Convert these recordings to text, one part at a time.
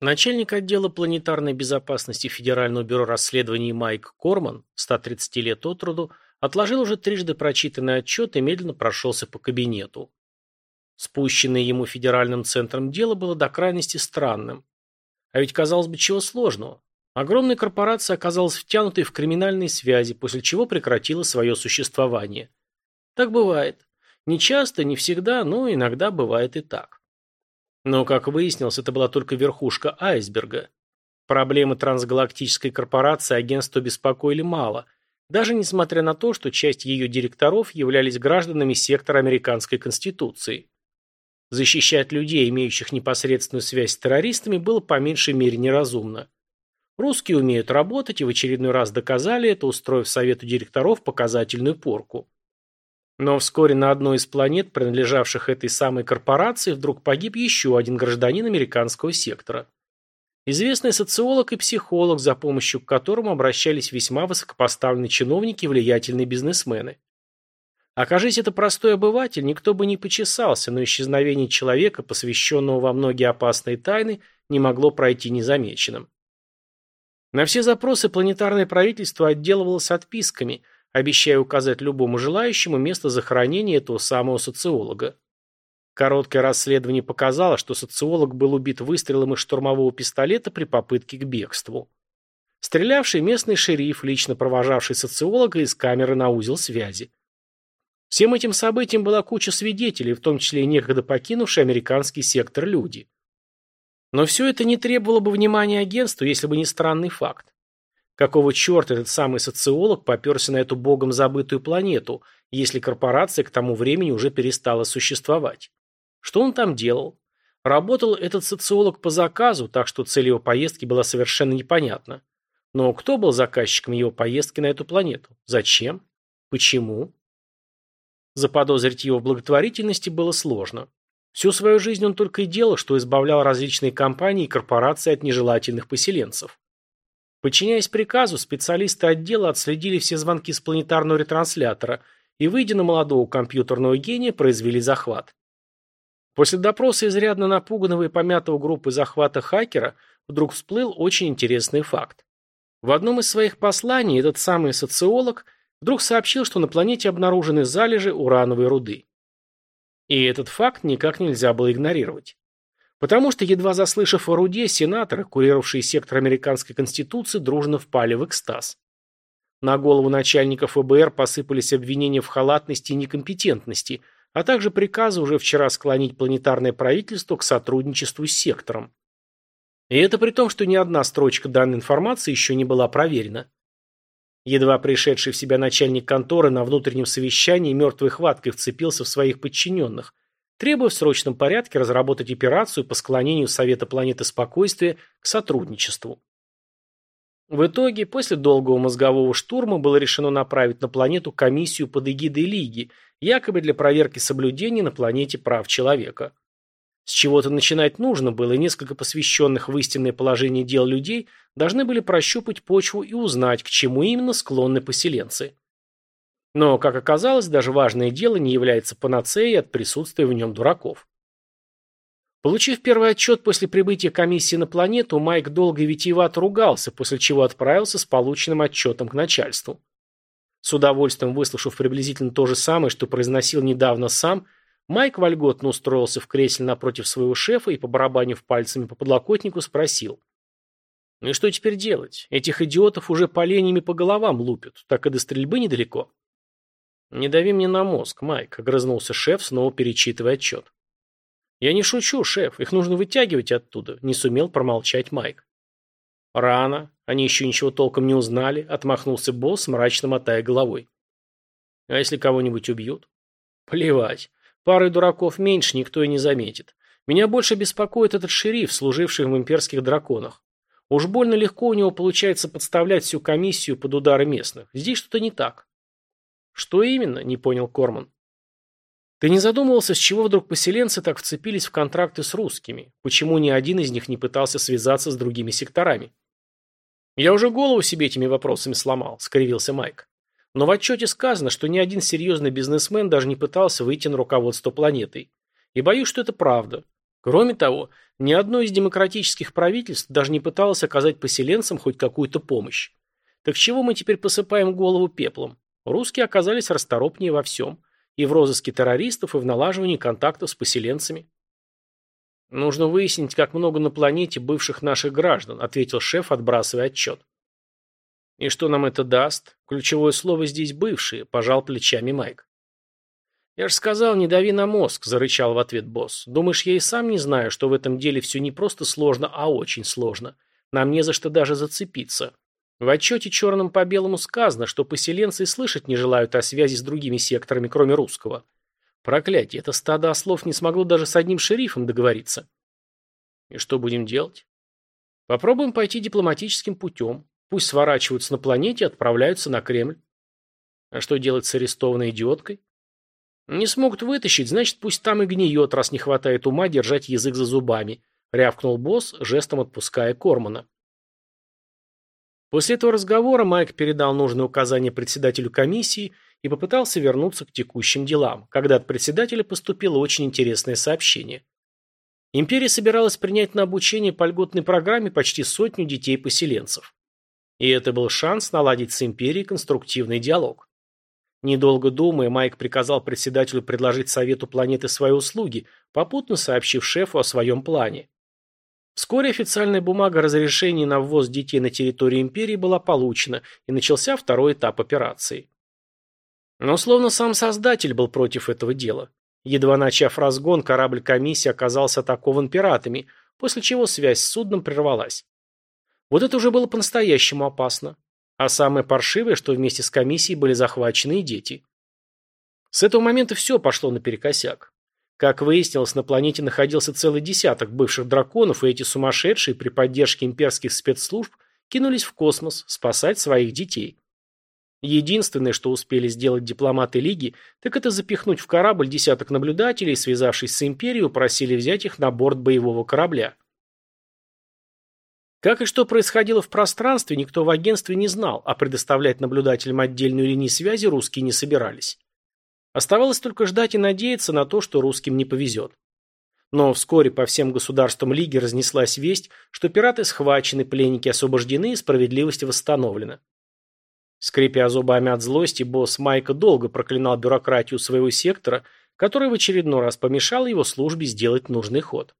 Начальник отдела планетарной безопасности Федерального бюро расследований Майк Корман, 130 лет от роду, отложил уже трижды прочитанный отчет и медленно прошелся по кабинету. Спущенное ему федеральным центром дело было до крайности странным. А ведь, казалось бы, чего сложного. Огромная корпорация оказалась втянутой в криминальные связи, после чего прекратила свое существование. Так бывает. Не часто, не всегда, но иногда бывает и так. Но, как выяснилось, это была только верхушка айсберга. Проблемы трансгалактической корпорации агентство беспокоили мало, даже несмотря на то, что часть ее директоров являлись гражданами сектора американской конституции. Защищать людей, имеющих непосредственную связь с террористами, было по меньшей мере неразумно. Русские умеют работать и в очередной раз доказали это, устроив совету директоров показательную порку. Но вскоре на одной из планет, принадлежавших этой самой корпорации, вдруг погиб еще один гражданин американского сектора. Известный социолог и психолог, за помощью к которому обращались весьма высокопоставленные чиновники и влиятельные бизнесмены. Окажись это простой обыватель, никто бы не почесался, но исчезновение человека, посвященного во многие опасные тайны, не могло пройти незамеченным. На все запросы планетарное правительство отделывалось отписками – обещая указать любому желающему место захоронения этого самого социолога. Короткое расследование показало, что социолог был убит выстрелом из штурмового пистолета при попытке к бегству. Стрелявший местный шериф, лично провожавший социолога из камеры на узел связи. Всем этим событиям была куча свидетелей, в том числе и некогда покинувшие американский сектор люди. Но все это не требовало бы внимания агентству, если бы не странный факт. Какого черта этот самый социолог поперся на эту богом забытую планету, если корпорация к тому времени уже перестала существовать? Что он там делал? Работал этот социолог по заказу, так что цель его поездки была совершенно непонятна. Но кто был заказчиком его поездки на эту планету? Зачем? Почему? Заподозрить его в благотворительности было сложно. Всю свою жизнь он только и делал, что избавлял различные компании и корпорации от нежелательных поселенцев. Подчиняясь приказу, специалисты отдела отследили все звонки с планетарного ретранслятора и, выйдя на молодого компьютерного гения, произвели захват. После допроса изрядно напуганного и помятого группы захвата хакера вдруг всплыл очень интересный факт. В одном из своих посланий этот самый социолог вдруг сообщил, что на планете обнаружены залежи урановой руды. И этот факт никак нельзя было игнорировать. Потому что, едва заслышав о руде, сенаторы, курировавшие сектор американской конституции, дружно впали в экстаз. На голову начальника ФБР посыпались обвинения в халатности и некомпетентности, а также приказы уже вчера склонить планетарное правительство к сотрудничеству с сектором. И это при том, что ни одна строчка данной информации еще не была проверена. Едва пришедший в себя начальник конторы на внутреннем совещании мертвой хваткой вцепился в своих подчиненных, требуя в срочном порядке разработать операцию по склонению Совета планеты спокойствия к сотрудничеству. В итоге, после долгого мозгового штурма было решено направить на планету комиссию под эгидой Лиги, якобы для проверки соблюдения на планете прав человека. С чего-то начинать нужно было, и несколько посвященных в истинное положение дел людей должны были прощупать почву и узнать, к чему именно склонны поселенцы. Но, как оказалось, даже важное дело не является панацеей от присутствия в нем дураков. Получив первый отчет после прибытия комиссии на планету, Майк долго и витиевато ругался, после чего отправился с полученным отчетом к начальству. С удовольствием выслушав приблизительно то же самое, что произносил недавно сам, Майк вольготно устроился в кресле напротив своего шефа и, побарабанив пальцами по подлокотнику, спросил. «Ну и что теперь делать? Этих идиотов уже поленьями по головам лупят, так и до стрельбы недалеко». «Не дави мне на мозг, Майк», — огрызнулся шеф, снова перечитывая отчет. «Я не шучу, шеф, их нужно вытягивать оттуда», — не сумел промолчать Майк. «Рано, они еще ничего толком не узнали», — отмахнулся босс, мрачно мотая головой. «А если кого-нибудь убьют?» «Плевать. Пары дураков меньше никто и не заметит. Меня больше беспокоит этот шериф, служивший в имперских драконах. Уж больно легко у него получается подставлять всю комиссию под удары местных. Здесь что-то не так. «Что именно?» – не понял Корман. «Ты не задумывался, с чего вдруг поселенцы так вцепились в контракты с русскими? Почему ни один из них не пытался связаться с другими секторами?» «Я уже голову себе этими вопросами сломал», – скривился Майк. «Но в отчете сказано, что ни один серьезный бизнесмен даже не пытался выйти на руководство планетой. И боюсь, что это правда. Кроме того, ни одно из демократических правительств даже не пыталось оказать поселенцам хоть какую-то помощь. Так чего мы теперь посыпаем голову пеплом? Русские оказались расторопнее во всем. И в розыске террористов, и в налаживании контактов с поселенцами. «Нужно выяснить, как много на планете бывших наших граждан», ответил шеф, отбрасывая отчет. «И что нам это даст? Ключевое слово здесь «бывшие», пожал плечами Майк. «Я же сказал, не дави на мозг», – зарычал в ответ босс. «Думаешь, я и сам не знаю, что в этом деле все не просто сложно, а очень сложно. Нам не за что даже зацепиться. В отчете черным по белому сказано, что поселенцы слышать не желают о связи с другими секторами, кроме русского. Проклятие, это стадо ослов не смогло даже с одним шерифом договориться. И что будем делать? Попробуем пойти дипломатическим путем. Пусть сворачиваются на планете и отправляются на Кремль. А что делать с арестованной идиоткой? Не смогут вытащить, значит, пусть там и гниет, раз не хватает ума держать язык за зубами, рявкнул босс, жестом отпуская Кормана. После этого разговора Майк передал нужные указания председателю комиссии и попытался вернуться к текущим делам, когда от председателя поступило очень интересное сообщение. Империя собиралась принять на обучение по льготной программе почти сотню детей-поселенцев. И это был шанс наладить с империей конструктивный диалог. Недолго думая, Майк приказал председателю предложить Совету планеты свои услуги, попутно сообщив шефу о своем плане. Вскоре официальная бумага разрешения на ввоз детей на территорию империи была получена, и начался второй этап операции. Но словно сам создатель был против этого дела. Едва начав разгон, корабль комиссии оказался атакован пиратами, после чего связь с судном прервалась. Вот это уже было по-настоящему опасно. А самое паршивое, что вместе с комиссией были захвачены и дети. С этого момента все пошло наперекосяк. Как выяснилось, на планете находился целый десяток бывших драконов, и эти сумасшедшие при поддержке имперских спецслужб кинулись в космос спасать своих детей. Единственное, что успели сделать дипломаты Лиги, так это запихнуть в корабль десяток наблюдателей, связавшись с Империей, просили взять их на борт боевого корабля. Как и что происходило в пространстве, никто в агентстве не знал, а предоставлять наблюдателям отдельную линию связи русские не собирались. Оставалось только ждать и надеяться на то, что русским не повезет. Но вскоре по всем государствам Лиги разнеслась весть, что пираты схвачены, пленники освобождены и справедливость восстановлена. Скрипя зубами от злости, босс Майка долго проклинал бюрократию своего сектора, которая в очередной раз помешала его службе сделать нужный ход.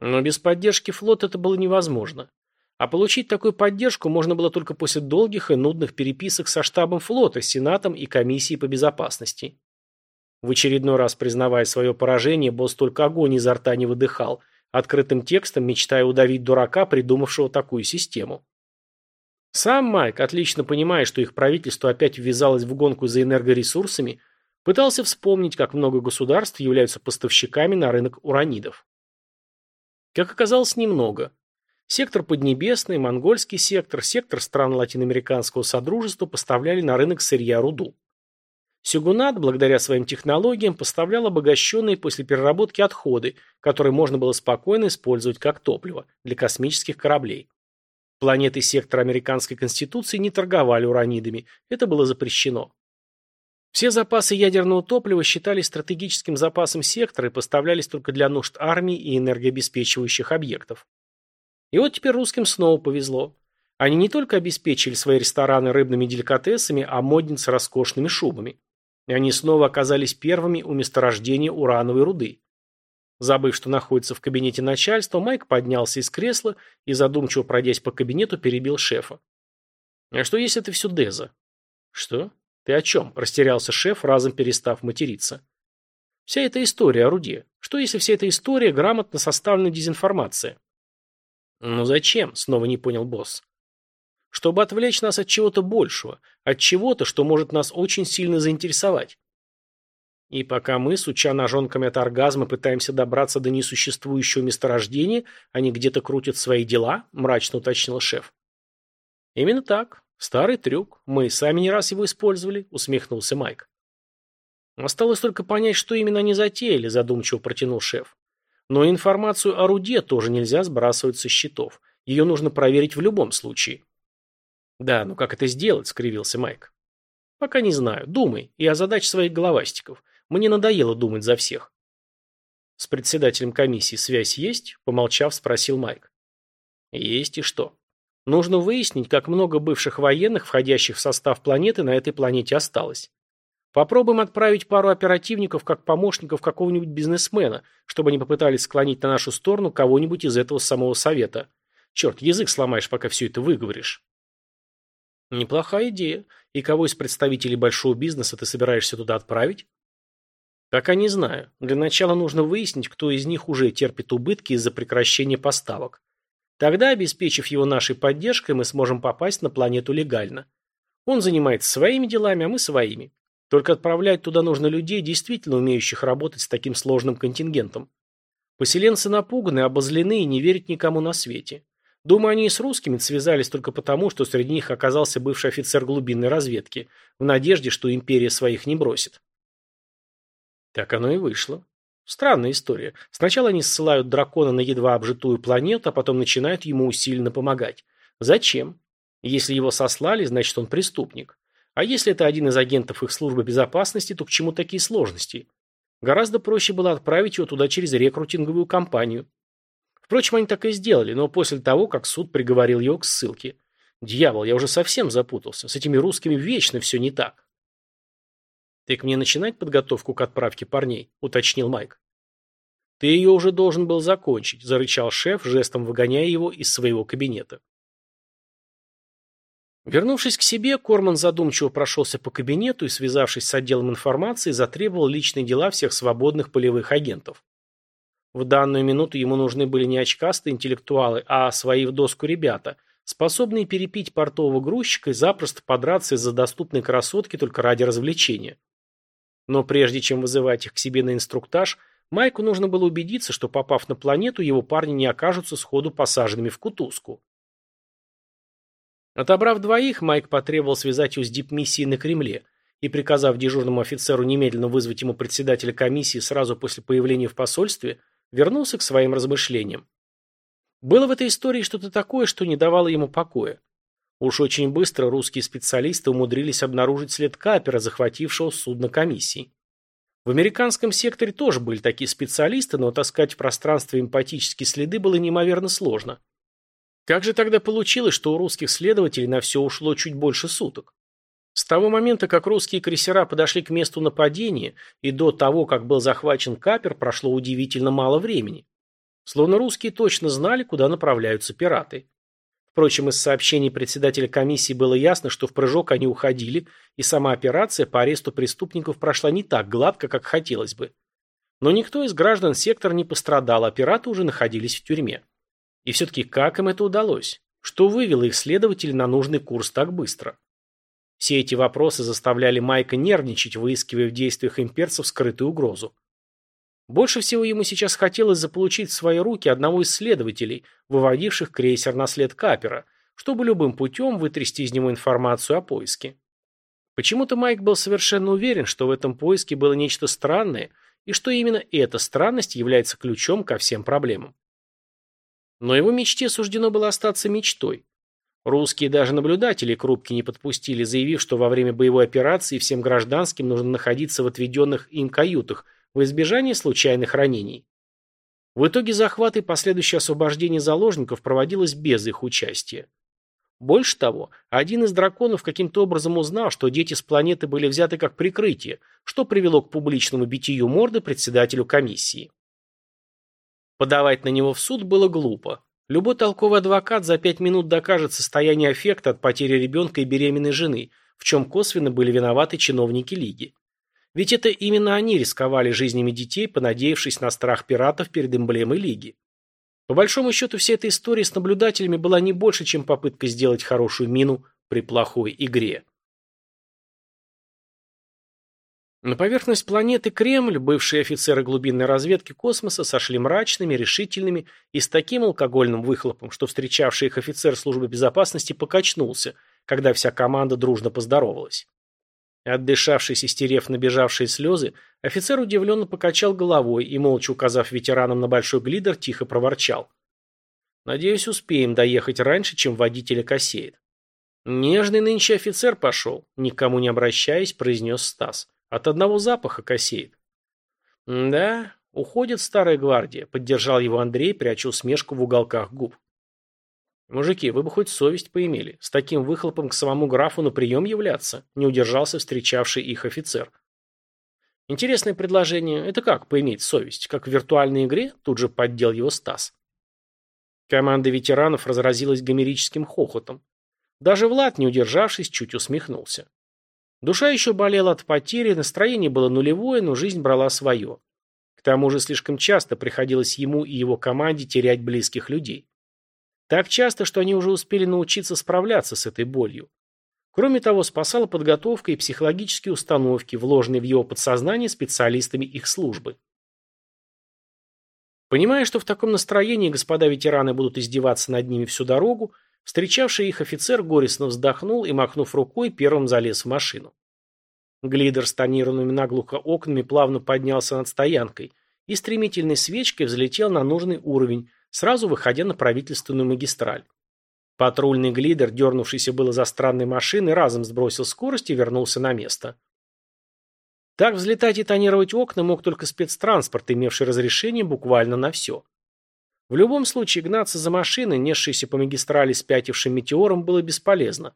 Но без поддержки флота это было невозможно. А получить такую поддержку можно было только после долгих и нудных переписок со штабом флота, Сенатом и Комиссией по безопасности. В очередной раз признавая свое поражение, босс только огонь изо рта не выдыхал, открытым текстом мечтая удавить дурака, придумавшего такую систему. Сам Майк, отлично понимая, что их правительство опять ввязалось в гонку за энергоресурсами, пытался вспомнить, как много государств являются поставщиками на рынок уранидов. Как оказалось, немного. Сектор Поднебесный, монгольский сектор, сектор стран латиноамериканского содружества поставляли на рынок сырья руду. Сюгунат, благодаря своим технологиям, поставлял обогащенные после переработки отходы, которые можно было спокойно использовать как топливо для космических кораблей. Планеты сектора американской конституции не торговали уранидами, это было запрещено. Все запасы ядерного топлива считались стратегическим запасом сектора и поставлялись только для нужд армии и энергообеспечивающих объектов. И вот теперь русским снова повезло. Они не только обеспечили свои рестораны рыбными деликатесами, а модниц роскошными шубами. И они снова оказались первыми у месторождения урановой руды. Забыв, что находится в кабинете начальства, Майк поднялся из кресла и, задумчиво пройдясь по кабинету, перебил шефа. «А что если это все Деза?» «Что?» «Ты о чем?» – растерялся шеф, разом перестав материться. «Вся эта история орудия. Что, если вся эта история грамотно составлена дезинформация?» «Ну зачем?» – снова не понял босс. «Чтобы отвлечь нас от чего-то большего, от чего-то, что может нас очень сильно заинтересовать». И пока мы, суча ножонками от оргазма, пытаемся добраться до несуществующего месторождения, они где-то крутят свои дела, мрачно уточнил шеф. Именно так. Старый трюк. Мы сами не раз его использовали, усмехнулся Майк. Осталось только понять, что именно они затеяли, задумчиво протянул шеф. Но информацию о руде тоже нельзя сбрасывать со счетов. Ее нужно проверить в любом случае. Да, ну как это сделать, скривился Майк. Пока не знаю. Думай. И о задаче своих головастиков. Мне надоело думать за всех. С председателем комиссии связь есть? Помолчав, спросил Майк. Есть и что? Нужно выяснить, как много бывших военных, входящих в состав планеты, на этой планете осталось. Попробуем отправить пару оперативников как помощников какого-нибудь бизнесмена, чтобы они попытались склонить на нашу сторону кого-нибудь из этого самого совета. Черт, язык сломаешь, пока все это выговоришь. Неплохая идея. И кого из представителей большого бизнеса ты собираешься туда отправить? Пока не знаю. Для начала нужно выяснить, кто из них уже терпит убытки из-за прекращения поставок. Тогда, обеспечив его нашей поддержкой, мы сможем попасть на планету легально. Он занимается своими делами, а мы своими. Только отправлять туда нужно людей, действительно умеющих работать с таким сложным контингентом. Поселенцы напуганы, обозлены и не верят никому на свете. Думаю, они и с русскими связались только потому, что среди них оказался бывший офицер глубинной разведки, в надежде, что империя своих не бросит. Так оно и вышло. Странная история. Сначала они ссылают дракона на едва обжитую планету, а потом начинают ему усиленно помогать. Зачем? Если его сослали, значит он преступник. А если это один из агентов их службы безопасности, то к чему такие сложности? Гораздо проще было отправить его туда через рекрутинговую кампанию. Впрочем, они так и сделали, но после того, как суд приговорил его к ссылке. Дьявол, я уже совсем запутался. С этими русскими вечно все не так. «Так мне начинать подготовку к отправке парней?» – уточнил Майк. «Ты ее уже должен был закончить», – зарычал шеф, жестом выгоняя его из своего кабинета. Вернувшись к себе, Корман задумчиво прошелся по кабинету и, связавшись с отделом информации, затребовал личные дела всех свободных полевых агентов. В данную минуту ему нужны были не очкастые интеллектуалы, а свои в доску ребята, способные перепить портового грузчика и запросто подраться из-за доступной красотки только ради развлечения. Но прежде чем вызывать их к себе на инструктаж, Майку нужно было убедиться, что, попав на планету, его парни не окажутся сходу посаженными в кутузку. Отобрав двоих, Майк потребовал связать его с дипмиссией на Кремле и, приказав дежурному офицеру немедленно вызвать ему председателя комиссии сразу после появления в посольстве, вернулся к своим размышлениям. Было в этой истории что-то такое, что не давало ему покоя. Уж очень быстро русские специалисты умудрились обнаружить след капера, захватившего судно комиссии. В американском секторе тоже были такие специалисты, но таскать в пространстве эмпатические следы было неимоверно сложно. Как же тогда получилось, что у русских следователей на все ушло чуть больше суток? С того момента, как русские крейсера подошли к месту нападения, и до того, как был захвачен капер, прошло удивительно мало времени. Словно русские точно знали, куда направляются пираты. Впрочем, из сообщений председателя комиссии было ясно, что в прыжок они уходили, и сама операция по аресту преступников прошла не так гладко, как хотелось бы. Но никто из граждан сектора не пострадал, а пираты уже находились в тюрьме. И все-таки как им это удалось? Что вывело их следователей на нужный курс так быстро? Все эти вопросы заставляли Майка нервничать, выискивая в действиях имперцев скрытую угрозу. Больше всего ему сейчас хотелось заполучить в свои руки одного из следователей, выводивших крейсер на след Капера, чтобы любым путем вытрясти из него информацию о поиске. Почему-то Майк был совершенно уверен, что в этом поиске было нечто странное, и что именно эта странность является ключом ко всем проблемам. Но его мечте суждено было остаться мечтой. Русские даже наблюдатели к рубке не подпустили, заявив, что во время боевой операции всем гражданским нужно находиться в отведенных им каютах в избежание случайных ранений. В итоге захват и последующее освобождение заложников проводилось без их участия. Больше того, один из драконов каким-то образом узнал, что дети с планеты были взяты как прикрытие, что привело к публичному битию морды председателю комиссии. Подавать на него в суд было глупо. Любой толковый адвокат за пять минут докажет состояние аффекта от потери ребенка и беременной жены, в чем косвенно были виноваты чиновники Лиги. Ведь это именно они рисковали жизнями детей, понадеявшись на страх пиратов перед эмблемой Лиги. По большому счету, вся эта история с наблюдателями была не больше, чем попытка сделать хорошую мину при плохой игре. На поверхность планеты Кремль бывшие офицеры глубинной разведки космоса сошли мрачными, решительными и с таким алкогольным выхлопом, что встречавший их офицер службы безопасности покачнулся, когда вся команда дружно поздоровалась. Отдышавшись и стерев набежавшие слезы, офицер удивленно покачал головой и, молча указав ветеранам на большой глидер, тихо проворчал. «Надеюсь, успеем доехать раньше, чем водителя косеет». «Нежный нынче офицер пошел», — никому не обращаясь, произнес Стас. От одного запаха косеет. Да, Уходит старая гвардия, поддержал его Андрей, пряча усмешку в уголках губ. Мужики, вы бы хоть совесть поимели. С таким выхлопом к самому графу на прием являться, не удержался встречавший их офицер. Интересное предложение. Это как поиметь совесть? Как в виртуальной игре? Тут же поддел его Стас. Команда ветеранов разразилась гомерическим хохотом. Даже Влад, не удержавшись, чуть усмехнулся. Душа еще болела от потери, настроение было нулевое, но жизнь брала свое. К тому же слишком часто приходилось ему и его команде терять близких людей. Так часто, что они уже успели научиться справляться с этой болью. Кроме того, спасала подготовка и психологические установки, вложенные в его подсознание специалистами их службы. Понимая, что в таком настроении господа ветераны будут издеваться над ними всю дорогу, встречавший их офицер горестно вздохнул и, махнув рукой, первым залез в машину. Глидер с тонированными наглухо окнами плавно поднялся над стоянкой и стремительной свечкой взлетел на нужный уровень, сразу выходя на правительственную магистраль. Патрульный глидер, дернувшийся было за странной машиной, разом сбросил скорость и вернулся на место. Так взлетать и тонировать окна мог только спецтранспорт, имевший разрешение буквально на все. В любом случае гнаться за машиной, несшейся по магистрали спятившим метеором, было бесполезно.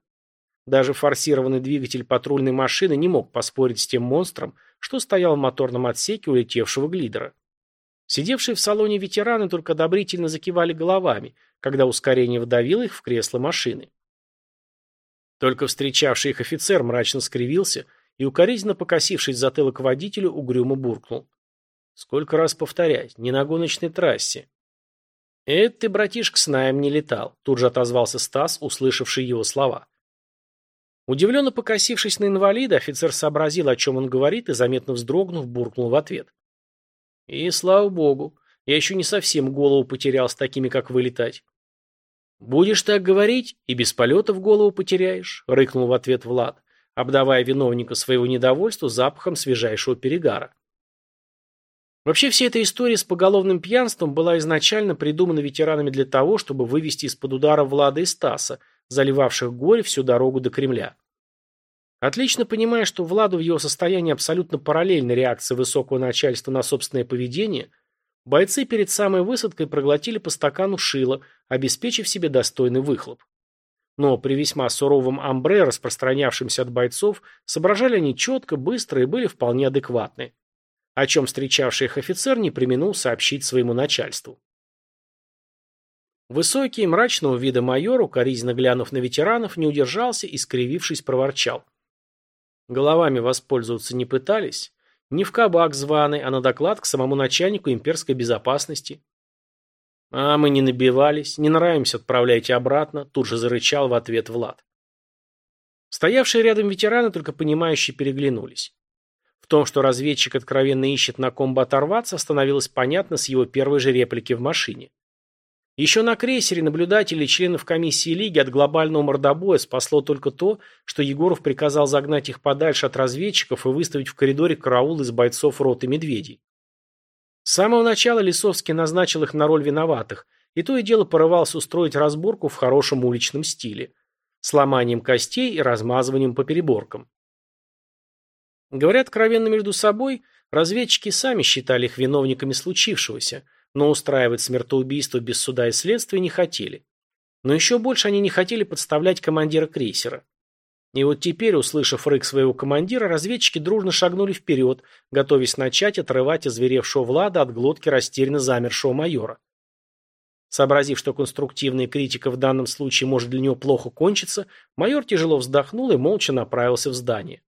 Даже форсированный двигатель патрульной машины не мог поспорить с тем монстром, что стоял в моторном отсеке улетевшего глидера. Сидевшие в салоне ветераны только одобрительно закивали головами, когда ускорение вдавило их в кресло машины. Только встречавший их офицер мрачно скривился – и, укоризненно покосившись затылок водителю, угрюмо буркнул. Сколько раз повторять, не на гоночной трассе. Это ты, братишка, с наем не летал, тут же отозвался Стас, услышавший его слова. Удивленно покосившись на инвалида, офицер сообразил, о чем он говорит, и, заметно вздрогнув, буркнул в ответ. И, слава богу, я еще не совсем голову потерял с такими, как вы, летать. «Будешь так говорить, и без полета в голову потеряешь», — рыкнул в ответ Влад обдавая виновника своего недовольства запахом свежайшего перегара. Вообще вся эта история с поголовным пьянством была изначально придумана ветеранами для того, чтобы вывести из-под удара Влада и Стаса, заливавших горе всю дорогу до Кремля. Отлично понимая, что Владу в его состоянии абсолютно параллельна реакция высокого начальства на собственное поведение, бойцы перед самой высадкой проглотили по стакану шила, обеспечив себе достойный выхлоп. Но при весьма суровом амбре, распространявшемся от бойцов, соображали они четко, быстро и были вполне адекватны. О чем встречавший их офицер не применул сообщить своему начальству. Высокий, мрачного вида майор, укоризненно глянув на ветеранов, не удержался и, скривившись, проворчал. Головами воспользоваться не пытались. Не в кабак званый, а на доклад к самому начальнику имперской безопасности. «А мы не набивались, не нравимся, отправляйте обратно», тут же зарычал в ответ Влад. Стоявшие рядом ветераны, только понимающие, переглянулись. В том, что разведчик откровенно ищет на ком бы оторваться, становилось понятно с его первой же реплики в машине. Еще на крейсере наблюдатели членов комиссии Лиги от глобального мордобоя спасло только то, что Егоров приказал загнать их подальше от разведчиков и выставить в коридоре караул из бойцов роты медведей. С самого начала Лисовский назначил их на роль виноватых, и то и дело порывался устроить разборку в хорошем уличном стиле, с ломанием костей и размазыванием по переборкам. Говорят откровенно между собой, разведчики сами считали их виновниками случившегося, но устраивать смертоубийство без суда и следствия не хотели. Но еще больше они не хотели подставлять командира крейсера. И вот теперь, услышав рык своего командира, разведчики дружно шагнули вперед, готовясь начать отрывать озверевшего Влада от глотки растерянно замершего майора. Сообразив, что конструктивная критика в данном случае может для него плохо кончиться, майор тяжело вздохнул и молча направился в здание.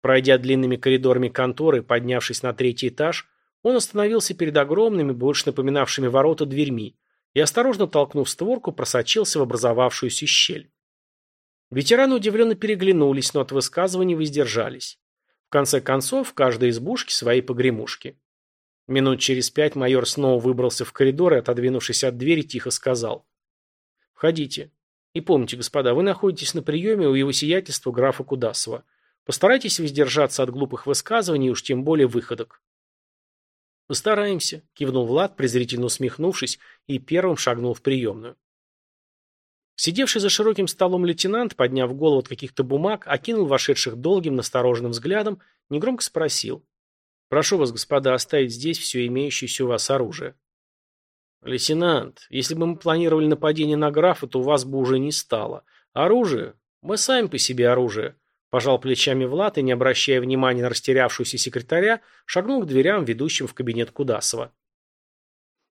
Пройдя длинными коридорами конторы, поднявшись на третий этаж, он остановился перед огромными, больше напоминавшими ворота дверьми, и, осторожно толкнув створку, просочился в образовавшуюся щель. Ветераны удивленно переглянулись, но от высказываний воздержались. В конце концов, в каждой избушке свои погремушки. Минут через пять майор снова выбрался в коридор и, отодвинувшись от двери, тихо сказал. «Входите. И помните, господа, вы находитесь на приеме у его сиятельства графа Кудасова. Постарайтесь воздержаться от глупых высказываний, уж тем более выходок». «Постараемся», – кивнул Влад, презрительно усмехнувшись, и первым шагнул в приемную. Сидевший за широким столом лейтенант, подняв голову от каких-то бумаг, окинул вошедших долгим, настороженным взглядом, негромко спросил. Прошу вас, господа, оставить здесь все имеющееся у вас оружие. Лейтенант, если бы мы планировали нападение на графа, то у вас бы уже не стало. Оружие? Мы сами по себе оружие. Пожал плечами Влад и, не обращая внимания на растерявшуюся секретаря, шагнул к дверям, ведущим в кабинет Кудасова.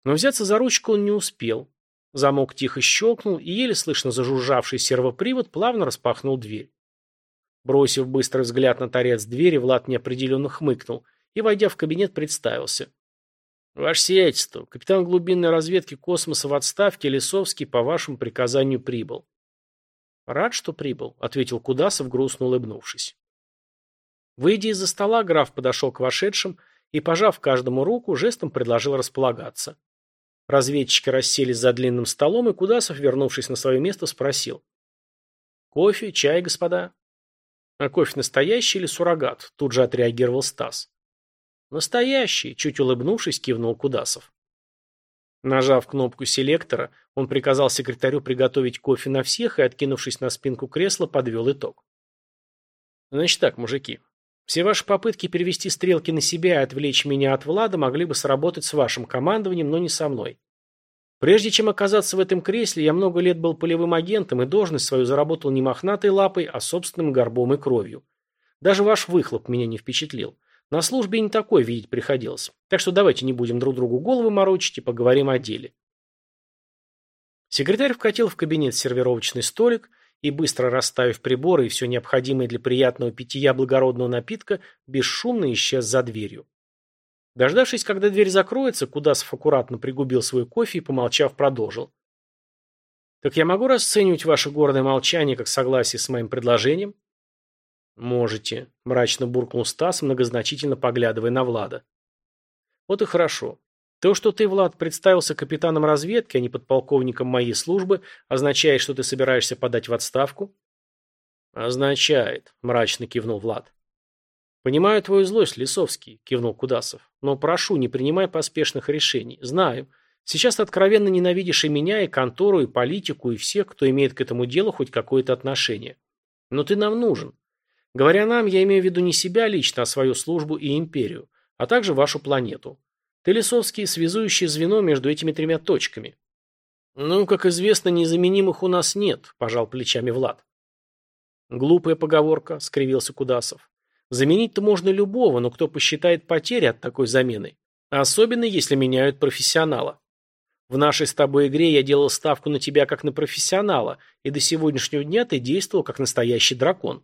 Но взяться за ручку он не успел. Замок тихо щелкнул, и еле слышно зажужжавший сервопривод плавно распахнул дверь. Бросив быстрый взгляд на торец двери, Влад неопределенно хмыкнул и, войдя в кабинет, представился. «Ваше сиятельство, капитан глубинной разведки космоса в отставке Лисовский по вашему приказанию прибыл». «Рад, что прибыл», — ответил Кудасов, грустно улыбнувшись. Выйдя из-за стола, граф подошел к вошедшим и, пожав каждому руку, жестом предложил располагаться. Разведчики расселись за длинным столом, и Кудасов, вернувшись на свое место, спросил. «Кофе, чай, господа?» «А кофе настоящий или суррогат?» Тут же отреагировал Стас. «Настоящий», — чуть улыбнувшись, кивнул Кудасов. Нажав кнопку селектора, он приказал секретарю приготовить кофе на всех и, откинувшись на спинку кресла, подвел итог. «Значит так, мужики, все ваши попытки перевести стрелки на себя и отвлечь меня от Влада могли бы сработать с вашим командованием, но не со мной. Прежде чем оказаться в этом кресле, я много лет был полевым агентом и должность свою заработал не мохнатой лапой, а собственным горбом и кровью. Даже ваш выхлоп меня не впечатлил. На службе не такое видеть приходилось. Так что давайте не будем друг другу головы морочить и поговорим о деле. Секретарь вкатил в кабинет сервировочный столик и, быстро расставив приборы и все необходимое для приятного питья благородного напитка, бесшумно исчез за дверью. Дождавшись, когда дверь закроется, Кудасов аккуратно пригубил свой кофе и, помолчав, продолжил. «Так я могу расценивать ваше гордое молчание как согласие с моим предложением?» «Можете», – мрачно буркнул Стас, многозначительно поглядывая на Влада. «Вот и хорошо. То, что ты, Влад, представился капитаном разведки, а не подполковником моей службы, означает, что ты собираешься подать в отставку?» «Означает», – мрачно кивнул Влад. «Понимаю твою злость, Лисовский», – кивнул Кудасов. «Но прошу, не принимай поспешных решений. Знаю. Сейчас откровенно ненавидишь и меня, и контору, и политику, и всех, кто имеет к этому делу хоть какое-то отношение. Но ты нам нужен. Говоря нам, я имею в виду не себя лично, а свою службу и империю, а также вашу планету. Ты, Лисовский, связующее звено между этими тремя точками. Ну, как известно, незаменимых у нас нет, пожал плечами Влад. Глупая поговорка, скривился Кудасов. Заменить-то можно любого, но кто посчитает потери от такой замены? Особенно, если меняют профессионала. В нашей с тобой игре я делал ставку на тебя как на профессионала, и до сегодняшнего дня ты действовал как настоящий дракон.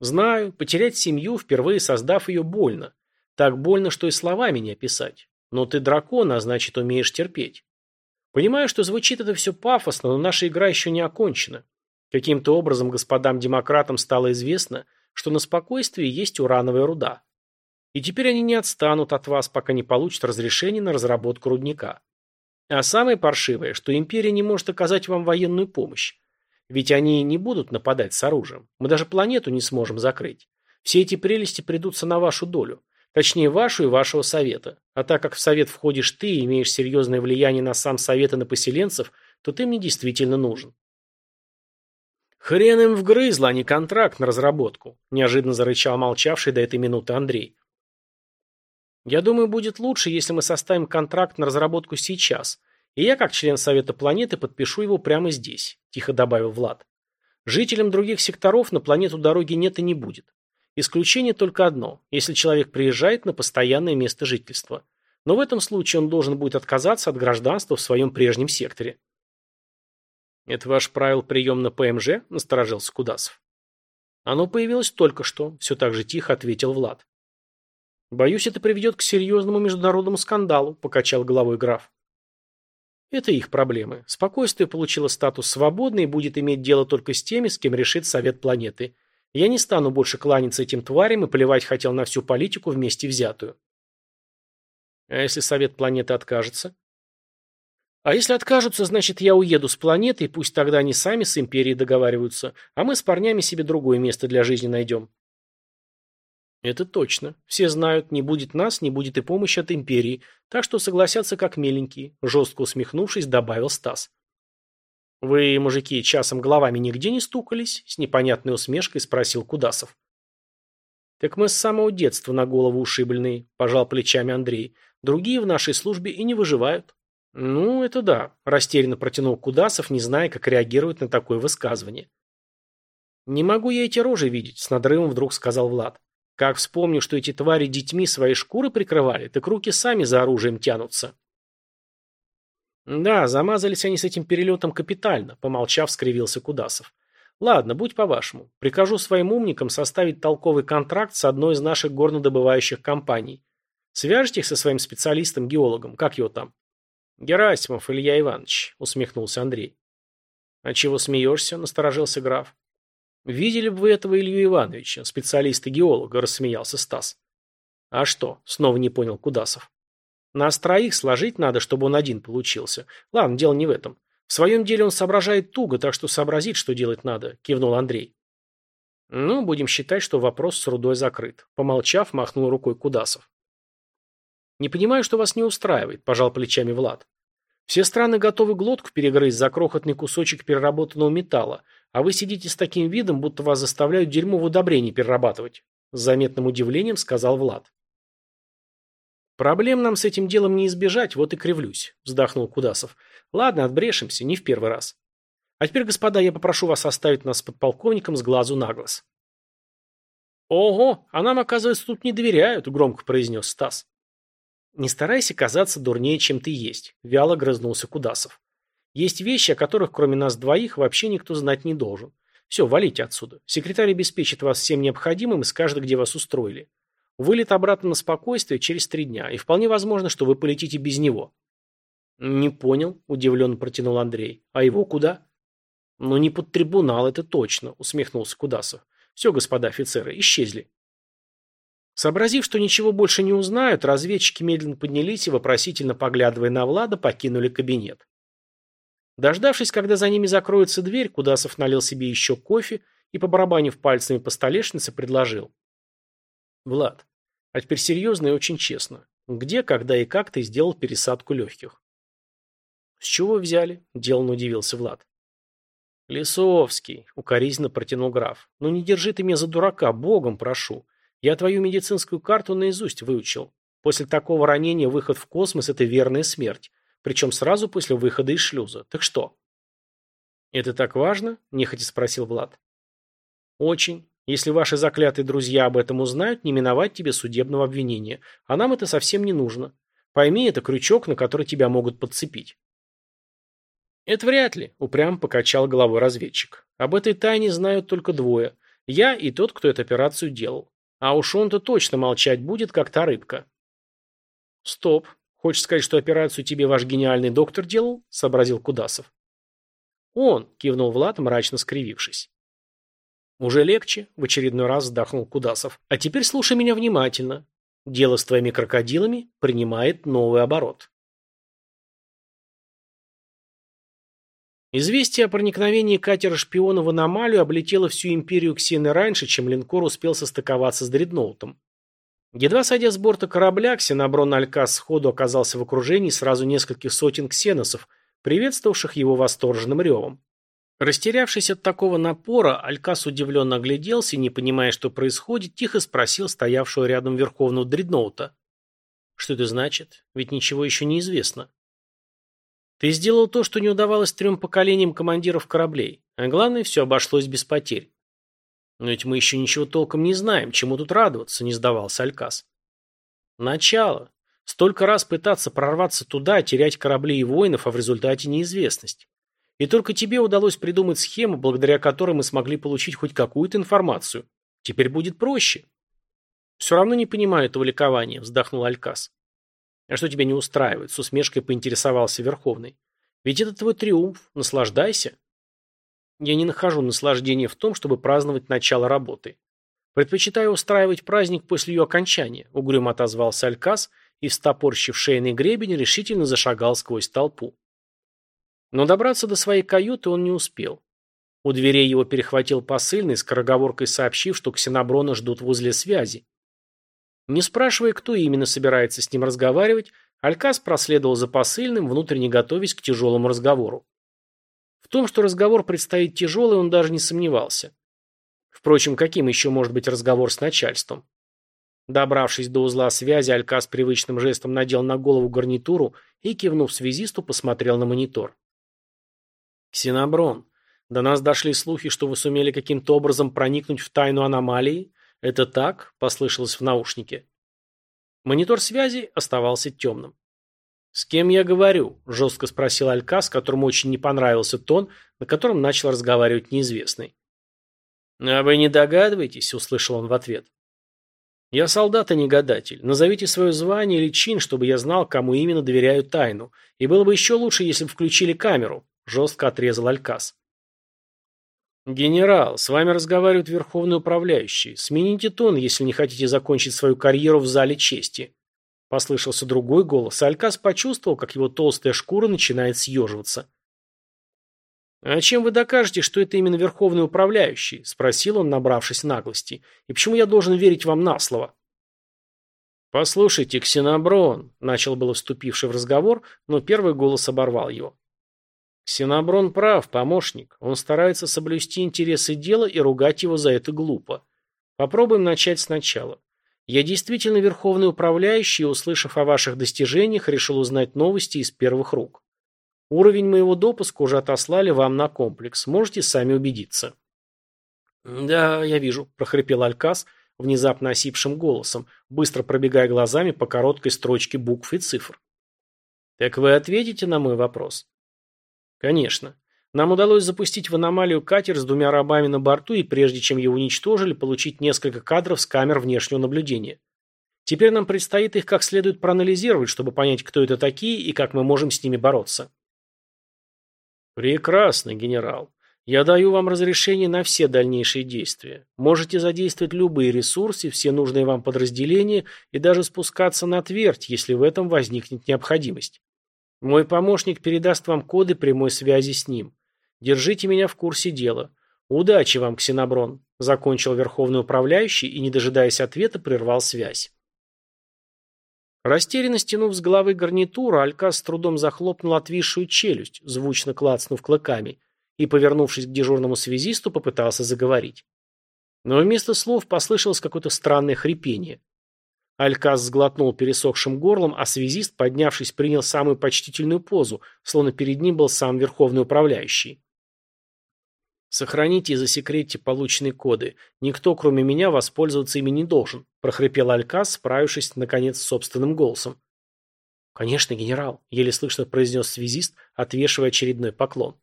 Знаю, потерять семью, впервые создав ее, больно. Так больно, что и словами не описать. Но ты дракон, а значит, умеешь терпеть. Понимаю, что звучит это все пафосно, но наша игра еще не окончена. Каким-то образом господам-демократам стало известно, что на спокойствии есть урановая руда. И теперь они не отстанут от вас, пока не получат разрешение на разработку рудника. А самое паршивое, что империя не может оказать вам военную помощь. Ведь они не будут нападать с оружием. Мы даже планету не сможем закрыть. Все эти прелести придутся на вашу долю. Точнее, вашу и вашего совета. А так как в совет входишь ты и имеешь серьезное влияние на сам совет и на поселенцев, то ты мне действительно нужен. Хрен им вгрызло, а не контракт на разработку, неожиданно зарычал молчавший до этой минуты Андрей. Я думаю, будет лучше, если мы составим контракт на разработку сейчас, и я, как член Совета планеты, подпишу его прямо здесь», – тихо добавил Влад. «Жителям других секторов на планету дороги нет и не будет. Исключение только одно – если человек приезжает на постоянное место жительства. Но в этом случае он должен будет отказаться от гражданства в своем прежнем секторе». «Это ваш правил прием на ПМЖ?» – насторожился Кудасов. «Оно появилось только что», – все так же тихо ответил Влад. «Боюсь, это приведет к серьезному международному скандалу», – покачал головой граф. Это их проблемы. Спокойствие получило статус свободный и будет иметь дело только с теми, с кем решит Совет планеты. Я не стану больше кланяться этим тварям и плевать хотел на всю политику вместе взятую. А если Совет планеты откажется? А если откажутся, значит, я уеду с планеты, и пусть тогда они сами с Империей договариваются, а мы с парнями себе другое место для жизни найдем. Это точно. Все знают, не будет нас, не будет и помощи от империи, так что согласятся как миленькие, жестко усмехнувшись, добавил Стас. Вы, мужики, часом головами нигде не стукались? С непонятной усмешкой спросил Кудасов. Так мы с самого детства на голову ушибленные, пожал плечами Андрей. Другие в нашей службе и не выживают. Ну, это да, растерянно протянул Кудасов, не зная, как реагировать на такое высказывание. Не могу я эти рожи видеть, с надрывом вдруг сказал Влад. Как вспомню, что эти твари детьми свои шкуры прикрывали, так руки сами за оружием тянутся. Да, замазались они с этим перелетом капитально, помолчав, скривился Кудасов. Ладно, будь по-вашему. Прикажу своим умникам составить толковый контракт с одной из наших горнодобывающих компаний. Свяжете их со своим специалистом-геологом, как его там? Герасимов Илья Иванович, усмехнулся Андрей. А чего смеешься, насторожился граф. Видели бы вы этого Илью Ивановича, специалиста-геолога, рассмеялся Стас. А что, снова не понял Кудасов. Нас троих сложить надо, чтобы он один получился. Ладно, дело не в этом. В своем деле он соображает туго, так что сообразит, что делать надо, кивнул Андрей. Ну, будем считать, что вопрос с рудой закрыт. Помолчав, махнул рукой Кудасов. Не понимаю, что вас не устраивает, пожал плечами Влад. Все страны готовы глотку перегрызть за крохотный кусочек переработанного металла, а вы сидите с таким видом, будто вас заставляют дерьмо в удобрении перерабатывать. С заметным удивлением сказал Влад. «Проблем нам с этим делом не избежать, вот и кривлюсь», – вздохнул Кудасов. «Ладно, отбрешемся, не в первый раз. А теперь, господа, я попрошу вас оставить нас с подполковником с глазу на глаз». «Ого, а нам, оказывается, тут не доверяют», – громко произнес Стас. «Не старайся казаться дурнее, чем ты есть», – вяло грызнулся Кудасов. «Есть вещи, о которых, кроме нас двоих, вообще никто знать не должен. Все, валите отсюда. Секретарь обеспечит вас всем необходимым и скажет, где вас устроили. Вылет обратно на спокойствие через три дня, и вполне возможно, что вы полетите без него. Не понял, удивленно протянул Андрей. А его куда? Ну не под трибунал, это точно, усмехнулся Кудасов. Все, господа офицеры, исчезли. Сообразив, что ничего больше не узнают, разведчики медленно поднялись и, вопросительно поглядывая на Влада, покинули кабинет. Дождавшись, когда за ними закроется дверь, Кудасов налил себе еще кофе и, побарабанив пальцами по столешнице, предложил. Влад, а теперь серьезно и очень честно. Где, когда и как ты сделал пересадку легких? С чего взяли? Деланно удивился Влад. Лисовский, укоризненно протянул граф. Ну не держи ты меня за дурака, богом прошу. Я твою медицинскую карту наизусть выучил. После такого ранения выход в космос – это верная смерть. Причем сразу после выхода из шлюза. Так что? Это так важно? Нехотя спросил Влад. Очень. Если ваши заклятые друзья об этом узнают, не миновать тебе судебного обвинения. А нам это совсем не нужно. Пойми, это крючок, на который тебя могут подцепить. Это вряд ли, упрям покачал головой разведчик. Об этой тайне знают только двое. Я и тот, кто эту операцию делал. А уж он-то точно молчать будет, как та рыбка. Стоп. Хочешь сказать, что операцию тебе ваш гениальный доктор делал? Сообразил Кудасов. Он, кивнул Влад, мрачно скривившись. «Уже легче», — в очередной раз вздохнул Кудасов. «А теперь слушай меня внимательно. Дело с твоими крокодилами принимает новый оборот». Известие о проникновении катера-шпиона в аномалию облетело всю империю Ксены раньше, чем линкор успел состыковаться с дредноутом. Едва сойдя с борта корабля, Ксеноброн Алькас сходу оказался в окружении сразу нескольких сотен ксеносов, приветствовавших его восторженным ревом. Растерявшись от такого напора, Алькас удивленно огляделся и, не понимая, что происходит, тихо спросил стоявшего рядом верховного дредноута. «Что это значит? Ведь ничего еще не известно». «Ты сделал то, что не удавалось трем поколениям командиров кораблей, а главное, все обошлось без потерь». «Но ведь мы еще ничего толком не знаем, чему тут радоваться», — не сдавался Алькас. «Начало. Столько раз пытаться прорваться туда, терять корабли и воинов, а в результате неизвестность. И только тебе удалось придумать схему, благодаря которой мы смогли получить хоть какую-то информацию. Теперь будет проще. Все равно не понимаю этого ликования, вздохнул Алькас. А что тебя не устраивает? С усмешкой поинтересовался Верховный. Ведь это твой триумф. Наслаждайся. Я не нахожу наслаждения в том, чтобы праздновать начало работы. Предпочитаю устраивать праздник после ее окончания, угрюмо отозвался Алькас и, встопорщив шейный гребень, решительно зашагал сквозь толпу. Но добраться до своей каюты он не успел. У дверей его перехватил посыльный, скороговоркой сообщив, что Ксеноброна ждут возле связи. Не спрашивая, кто именно собирается с ним разговаривать, Алькас проследовал за посыльным, внутренне готовясь к тяжелому разговору. В том, что разговор предстоит тяжелый, он даже не сомневался. Впрочем, каким еще может быть разговор с начальством? Добравшись до узла связи, Алькас привычным жестом надел на голову гарнитуру и, кивнув связисту, посмотрел на монитор. «Ксеноброн, до нас дошли слухи, что вы сумели каким-то образом проникнуть в тайну аномалии. Это так?» – послышалось в наушнике. Монитор связи оставался темным. «С кем я говорю?» – жестко спросил Алькас, которому очень не понравился тон, на котором начал разговаривать неизвестный. «А вы не догадываетесь?» – услышал он в ответ. «Я солдат, а не гадатель. Назовите свое звание или чин, чтобы я знал, кому именно доверяю тайну. И было бы еще лучше, если бы включили камеру», – жестко отрезал Алькас. «Генерал, с вами разговаривает верховный управляющий. Смените тон, если не хотите закончить свою карьеру в зале чести». Послышался другой голос, и Алькас почувствовал, как его толстая шкура начинает съеживаться. «А чем вы докажете, что это именно верховный управляющий?» – спросил он, набравшись наглости. «И почему я должен верить вам на слово?» «Послушайте, Ксеноброн», – начал было вступивший в разговор, но первый голос оборвал его. «Ксеноброн прав, помощник. Он старается соблюсти интересы дела, и ругать его за это глупо. Попробуем начать сначала. Я действительно верховный управляющий, услышав о ваших достижениях, решил узнать новости из первых рук. Уровень моего допуска уже отослали вам на комплекс. Можете сами убедиться. Да, я вижу, прохрипел Алькас внезапно осипшим голосом, быстро пробегая глазами по короткой строчке букв и цифр. Так вы ответите на мой вопрос? Конечно. Нам удалось запустить в аномалию катер с двумя рабами на борту и прежде чем его уничтожили, получить несколько кадров с камер внешнего наблюдения. Теперь нам предстоит их как следует проанализировать, чтобы понять, кто это такие и как мы можем с ними бороться. Прекрасно, генерал. Я даю вам разрешение на все дальнейшие действия. Можете задействовать любые ресурсы, все нужные вам подразделения и даже спускаться на твердь, если в этом возникнет необходимость. Мой помощник передаст вам коды прямой связи с ним. Держите меня в курсе дела. Удачи вам, Ксеноброн, закончил верховный управляющий и, не дожидаясь ответа, прервал связь. Растерянно стянув с головы гарнитуру, Алькас с трудом захлопнул отвисшую челюсть, звучно клацнув клыками, и, повернувшись к дежурному связисту, попытался заговорить. Но вместо слов послышалось какое-то странное хрипение. Алькас сглотнул пересохшим горлом, а связист, поднявшись, принял самую почтительную позу, словно перед ним был сам верховный управляющий. «Сохраните и засекретьте полученные коды. Никто, кроме меня, воспользоваться ими не должен», – прохрипел Алькас, справившись, наконец, с собственным голосом. «Конечно, генерал», – еле слышно произнес связист, отвешивая очередной поклон.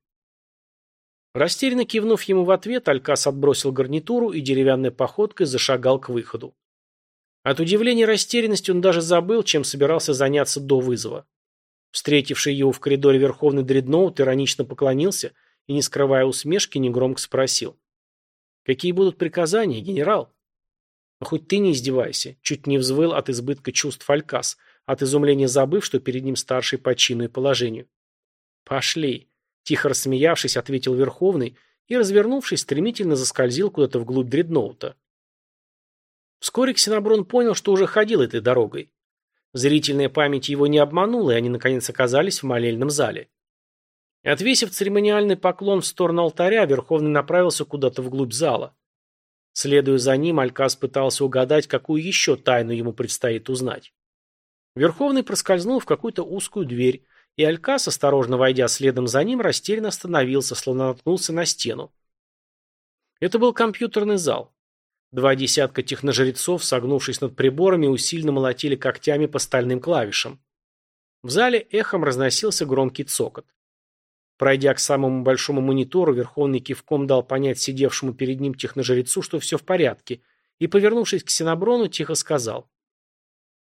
Растерянно кивнув ему в ответ, Алькас отбросил гарнитуру и деревянной походкой зашагал к выходу. От удивления и растерянности он даже забыл, чем собирался заняться до вызова. Встретивший его в коридоре Верховный Дредноут иронично поклонился – и, не скрывая усмешки, негромко спросил. «Какие будут приказания, генерал?» «А хоть ты не издевайся», — чуть не взвыл от избытка чувств Алькас, от изумления забыв, что перед ним старший по чину и положению. «Пошли», — тихо рассмеявшись, ответил Верховный и, развернувшись, стремительно заскользил куда-то вглубь дредноута. Вскоре Ксеноброн понял, что уже ходил этой дорогой. Зрительная память его не обманула, и они наконец оказались в молельном зале. Отвесив церемониальный поклон в сторону алтаря, Верховный направился куда-то вглубь зала. Следуя за ним, Алькас пытался угадать, какую еще тайну ему предстоит узнать. Верховный проскользнул в какую-то узкую дверь, и Алькас, осторожно войдя следом за ним, растерянно остановился, словно наткнулся на стену. Это был компьютерный зал. Два десятка техножрецов, согнувшись над приборами, усиленно молотили когтями по стальным клавишам. В зале эхом разносился громкий цокот. Пройдя к самому большому монитору, Верховный кивком дал понять сидевшему перед ним техножрецу, что все в порядке, и, повернувшись к Синаброну, тихо сказал.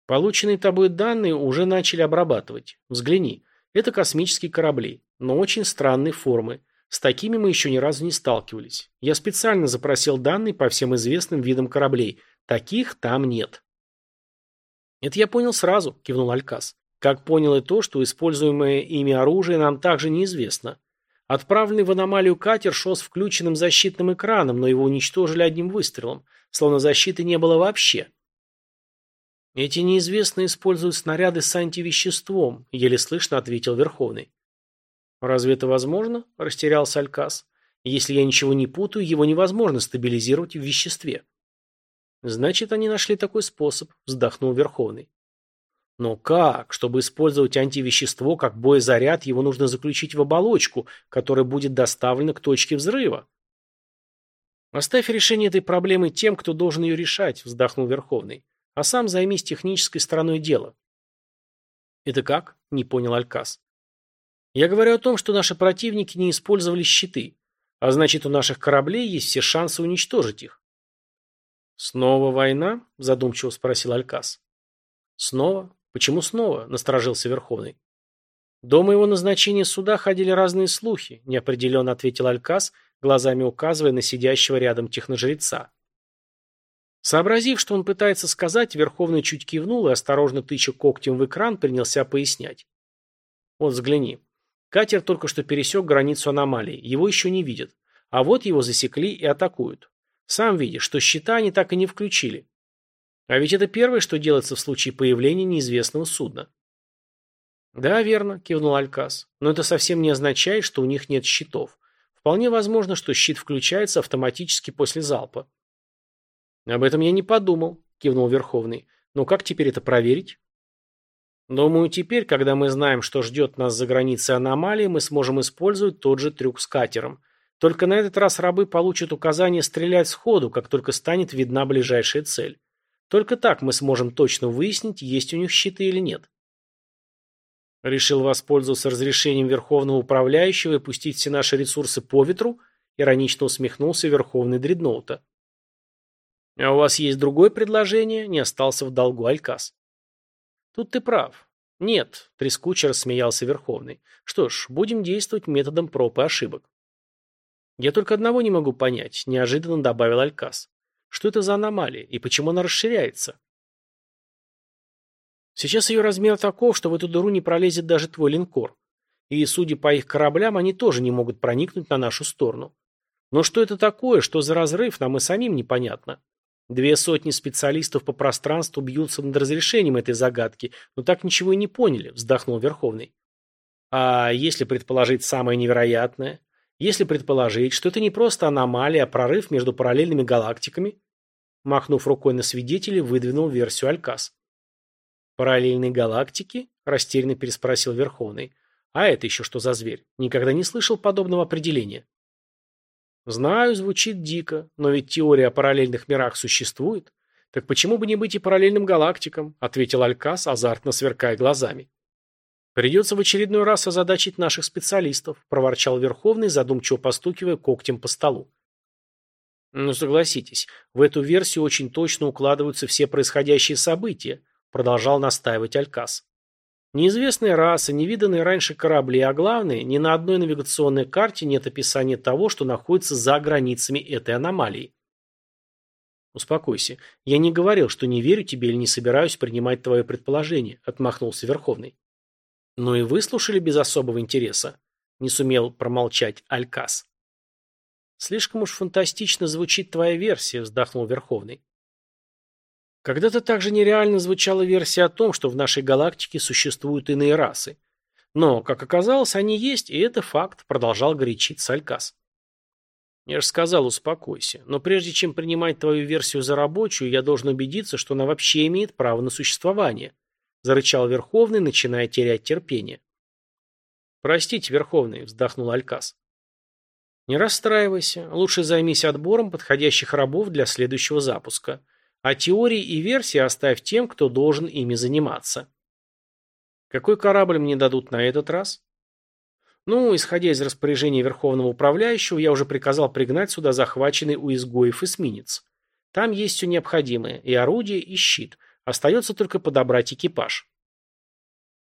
«Полученные тобой данные уже начали обрабатывать. Взгляни. Это космические корабли, но очень странной формы. С такими мы еще ни разу не сталкивались. Я специально запросил данные по всем известным видам кораблей. Таких там нет». «Это я понял сразу», – кивнул Алькас. Как понял и то, что используемое ими оружие нам также неизвестно. Отправленный в аномалию катер шел с включенным защитным экраном, но его уничтожили одним выстрелом, словно защиты не было вообще. «Эти неизвестные используют снаряды с антивеществом», — еле слышно ответил Верховный. «Разве это возможно?» – растерялся Алькас. «Если я ничего не путаю, его невозможно стабилизировать в веществе». Значит, они нашли такой способ, вздохнул Верховный. Но как? Чтобы использовать антивещество как боезаряд, его нужно заключить в оболочку, которая будет доставлена к точке взрыва. Оставь решение этой проблемы тем, кто должен ее решать, вздохнул Верховный. А сам займись технической стороной дела. Это как? Не понял Алькас. Я говорю о том, что наши противники не использовали щиты, а значит, у наших кораблей есть все шансы уничтожить их. «Снова война?» – задумчиво спросил Алькас. «Снова? Почему снова?» – насторожился Верховный. «До моего назначения суда ходили разные слухи», – неопределенно ответил Алькас, глазами указывая на сидящего рядом техножреца. Сообразив, что он пытается сказать, Верховный чуть кивнул и, осторожно тыча когтем в экран, принялся пояснять. «Вот взгляни. Катер только что пересек границу аномалии, его еще не видят. А вот его засекли и атакуют. Сам видишь, что счета они так и не включили. А ведь это первое, что делается в случае появления неизвестного судна. Да, верно, кивнул Алькас. Но это совсем не означает, что у них нет щитов. Вполне возможно, что щит включается автоматически после залпа. Об этом я не подумал, кивнул Верховный. Но как теперь это проверить? Думаю, теперь, когда мы знаем, что ждет нас за границей аномалии, мы сможем использовать тот же трюк с катером. Только на этот раз рабы получат указание стрелять сходу, как только станет видна ближайшая цель. Только так мы сможем точно выяснить, есть у них щиты или нет. Решил воспользоваться разрешением Верховного Управляющего и пустить все наши ресурсы по ветру? Иронично усмехнулся Верховный Дредноута. А у вас есть другое предложение? Не остался в долгу Алькас. Тут ты прав. Нет, трескуче рассмеялся Верховный. Что ж, будем действовать методом проб и ошибок. «Я только одного не могу понять», – неожиданно добавил Алькас. «Что это за аномалия и почему она расширяется?» Сейчас ее размер таков, что в эту дыру не пролезет даже твой линкор. И, судя по их кораблям, они тоже не могут проникнуть на нашу сторону. Но что это такое, что за разрыв, нам и самим непонятно. Две сотни специалистов по пространству бьются над разрешением этой загадки, но так ничего и не поняли, вздохнул Верховный. А если предположить самое невероятное? Если предположить, что это не просто аномалия, а прорыв между параллельными галактиками, махнув рукой на свидетелей, выдвинул версию Алькас. «Параллельные галактики?» – растерянно переспросил Верховный. «А это еще что за зверь? Никогда не слышал подобного определения». «Знаю, звучит дико, но ведь теория о параллельных мирах существует. Так почему бы не быть и параллельным галактикам?» – ответил Алькас, азартно сверкая глазами. «Придется в очередной раз озадачить наших специалистов», – проворчал Верховный, задумчиво постукивая когтем по столу. «Ну, согласитесь, в эту версию очень точно укладываются все происходящие события», – продолжал настаивать Алькас. «Неизвестные расы, невиданные раньше корабли, а главное, ни на одной навигационной карте нет описания того, что находится за границами этой аномалии». «Успокойся. Я не говорил, что не верю тебе или не собираюсь принимать твое предположение», – отмахнулся Верховный. Но и выслушали без особого интереса. Не сумел промолчать Алькас. «Слишком уж фантастично звучит твоя версия», — вздохнул Верховный. Когда-то также нереально звучала версия о том, что в нашей галактике существуют иные расы. Но, как оказалось, они есть, и это факт, продолжал горячиться Алькас. Я же сказал, успокойся. Но прежде чем принимать твою версию за рабочую, я должен убедиться, что она вообще имеет право на существование. – зарычал Верховный, начиная терять терпение. «Простите, Верховный», – вздохнул Алькас. «Не расстраивайся. Лучше займись отбором подходящих рабов для следующего запуска. А теории и версии оставь тем, кто должен ими заниматься». «Какой корабль мне дадут на этот раз?» «Ну, исходя из распоряжения Верховного Управляющего, я уже приказал пригнать сюда захваченный у изгоев эсминец. Там есть все необходимое – и орудие, и щит – Остается только подобрать экипаж.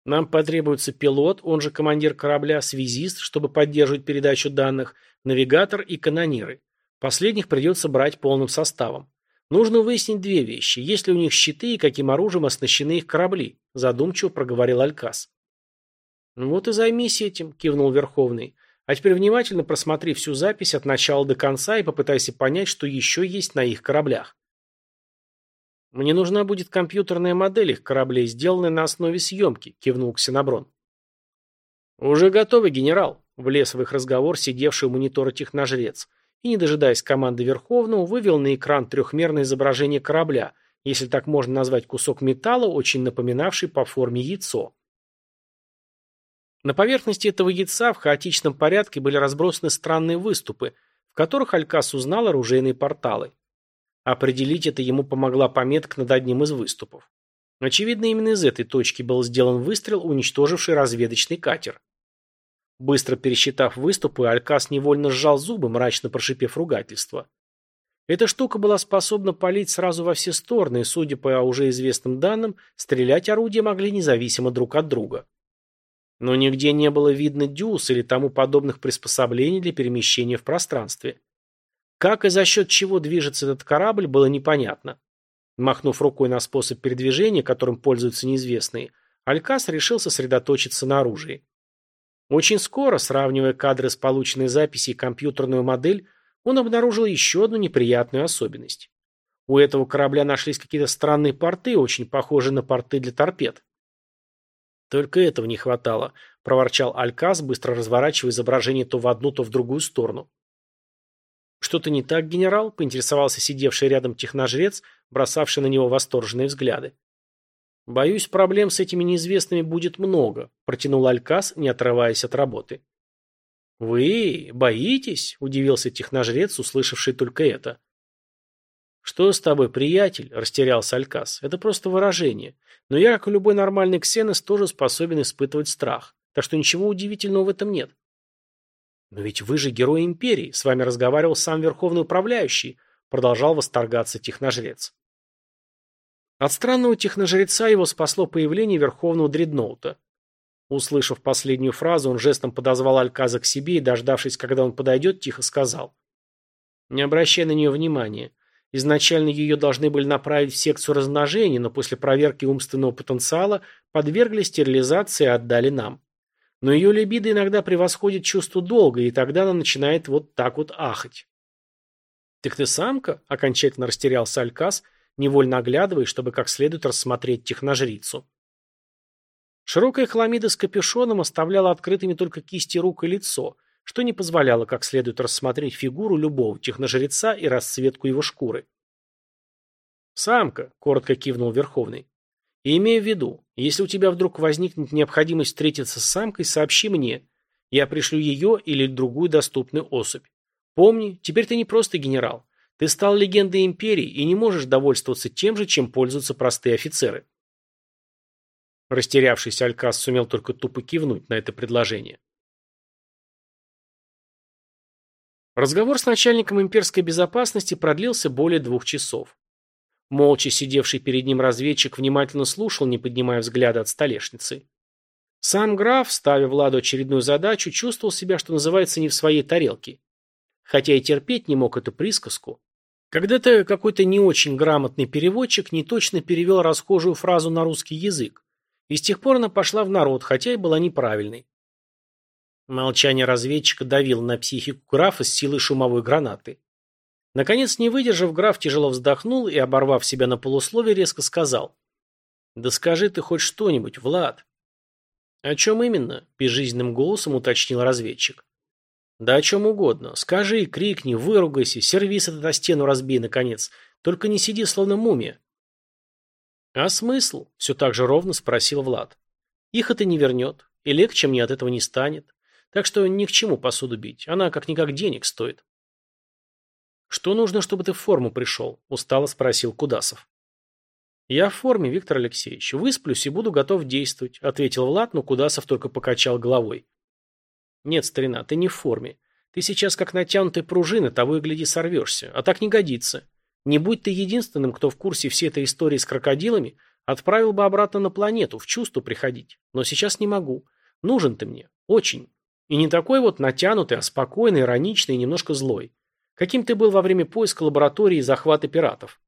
Нам потребуется пилот, он же командир корабля, связист, чтобы поддерживать передачу данных, навигатор и канониры. Последних придется брать полным составом. Нужно выяснить две вещи. Есть ли у них щиты и каким оружием оснащены их корабли? Задумчиво проговорил Алькас. Вот и займись этим, кивнул Верховный. А теперь внимательно просмотри всю запись от начала до конца и попытайся понять, что еще есть на их кораблях. «Мне нужна будет компьютерная модель их кораблей, сделанная на основе съемки», – кивнул Ксеноброн. «Уже готовы, генерал», – влез в их разговор сидевший у монитора техножрец. И, не дожидаясь команды Верховного, вывел на экран трехмерное изображение корабля, если так можно назвать кусок металла, очень напоминавший по форме яйцо. На поверхности этого яйца в хаотичном порядке были разбросаны странные выступы, в которых Алькас узнал оружейные порталы. Определить это ему помогла пометка над одним из выступов. Очевидно, именно из этой точки был сделан выстрел, уничтоживший разведочный катер. Быстро пересчитав выступы, Алькас невольно сжал зубы, мрачно прошипев ругательство. Эта штука была способна палить сразу во все стороны, и, судя по уже известным данным, стрелять орудия могли независимо друг от друга. Но нигде не было видно дюз или тому подобных приспособлений для перемещения в пространстве. Как и за счет чего движется этот корабль, было непонятно. Махнув рукой на способ передвижения, которым пользуются неизвестные, Алькас решил сосредоточиться на оружии. Очень скоро, сравнивая кадры с полученной записи и компьютерную модель, он обнаружил еще одну неприятную особенность. У этого корабля нашлись какие-то странные порты, очень похожие на порты для торпед. «Только этого не хватало», – проворчал Алькас, быстро разворачивая изображение то в одну, то в другую сторону. «Что-то не так, генерал?» – поинтересовался сидевший рядом техножрец, бросавший на него восторженные взгляды. «Боюсь, проблем с этими неизвестными будет много», – протянул Алькас, не отрываясь от работы. «Вы боитесь?» – удивился техножрец, услышавший только это. «Что с тобой, приятель?» – растерялся Алькас. «Это просто выражение. Но я, как и любой нормальный ксенос, тоже способен испытывать страх. Так что ничего удивительного в этом нет». «Но ведь вы же герой империи. С вами разговаривал сам верховный управляющий», – продолжал восторгаться техножрец. От странного техножреца его спасло появление верховного дредноута. Услышав последнюю фразу, он жестом подозвал Альказа к себе и, дождавшись, когда он подойдет, тихо сказал. «Не обращай на нее внимания. Изначально ее должны были направить в секцию размножения, но после проверки умственного потенциала подвергли стерилизации и отдали нам. Но ее либидо иногда превосходит чувство долга, и тогда она начинает вот так вот ахать». «Так ты самка?» – окончательно растерялся Альказ – невольно оглядываясь, чтобы как следует рассмотреть техножрицу. Широкая хламида с капюшоном оставляла открытыми только кисти рук и лицо, что не позволяло как следует рассмотреть фигуру любого техножреца и расцветку его шкуры. «Самка», — коротко кивнул Верховный. «И имея в виду, если у тебя вдруг возникнет необходимость встретиться с самкой, сообщи мне. Я пришлю ее или другую доступную особь. Помни, теперь ты не просто генерал. Ты стал легендой империи и не можешь довольствоваться тем же, чем пользуются простые офицеры. Растерявшийся Алькас сумел только тупо кивнуть на это предложение. Разговор с начальником имперской безопасности продлился более двух часов. Молча сидевший перед ним разведчик внимательно слушал, не поднимая взгляда от столешницы. Сам граф, ставя Владу очередную задачу, чувствовал себя, что называется, не в своей тарелке. Хотя и терпеть не мог эту присказку, когда-то какой-то не очень грамотный переводчик неточно перевел расхожую фразу на русский язык, и с тех пор она пошла в народ, хотя и была неправильной. Молчание разведчика давило на психику графа с силой шумовой гранаты. Наконец, не выдержав, граф тяжело вздохнул и, оборвав себя на полусловие, резко сказал. «Да скажи ты хоть что-нибудь, Влад». «О чем именно?» – безжизненным голосом уточнил разведчик. Да о чем угодно. Скажи, крикни, выругайся, сервис этот о стену разбей, наконец. Только не сиди, словно мумия. А смысл? Все так же ровно спросил Влад. Их это не вернет, и легче мне от этого не станет. Так что ни к чему посуду бить. Она как-никак денег стоит. Что нужно, чтобы ты в форму пришел? Устало спросил Кудасов. «Я в форме, Виктор Алексеевич. Высплюсь и буду готов действовать», — ответил Влад, но Кудасов только покачал головой. «Нет, старина, ты не в форме. Ты сейчас как натянутая пружина, того и гляди сорвешься. А так не годится. Не будь ты единственным, кто в курсе всей этой истории с крокодилами, отправил бы обратно на планету, в чувство приходить. Но сейчас не могу. Нужен ты мне. Очень. И не такой вот натянутый, а спокойный, ироничный и немножко злой. Каким ты был во время поиска лаборатории и захвата пиратов?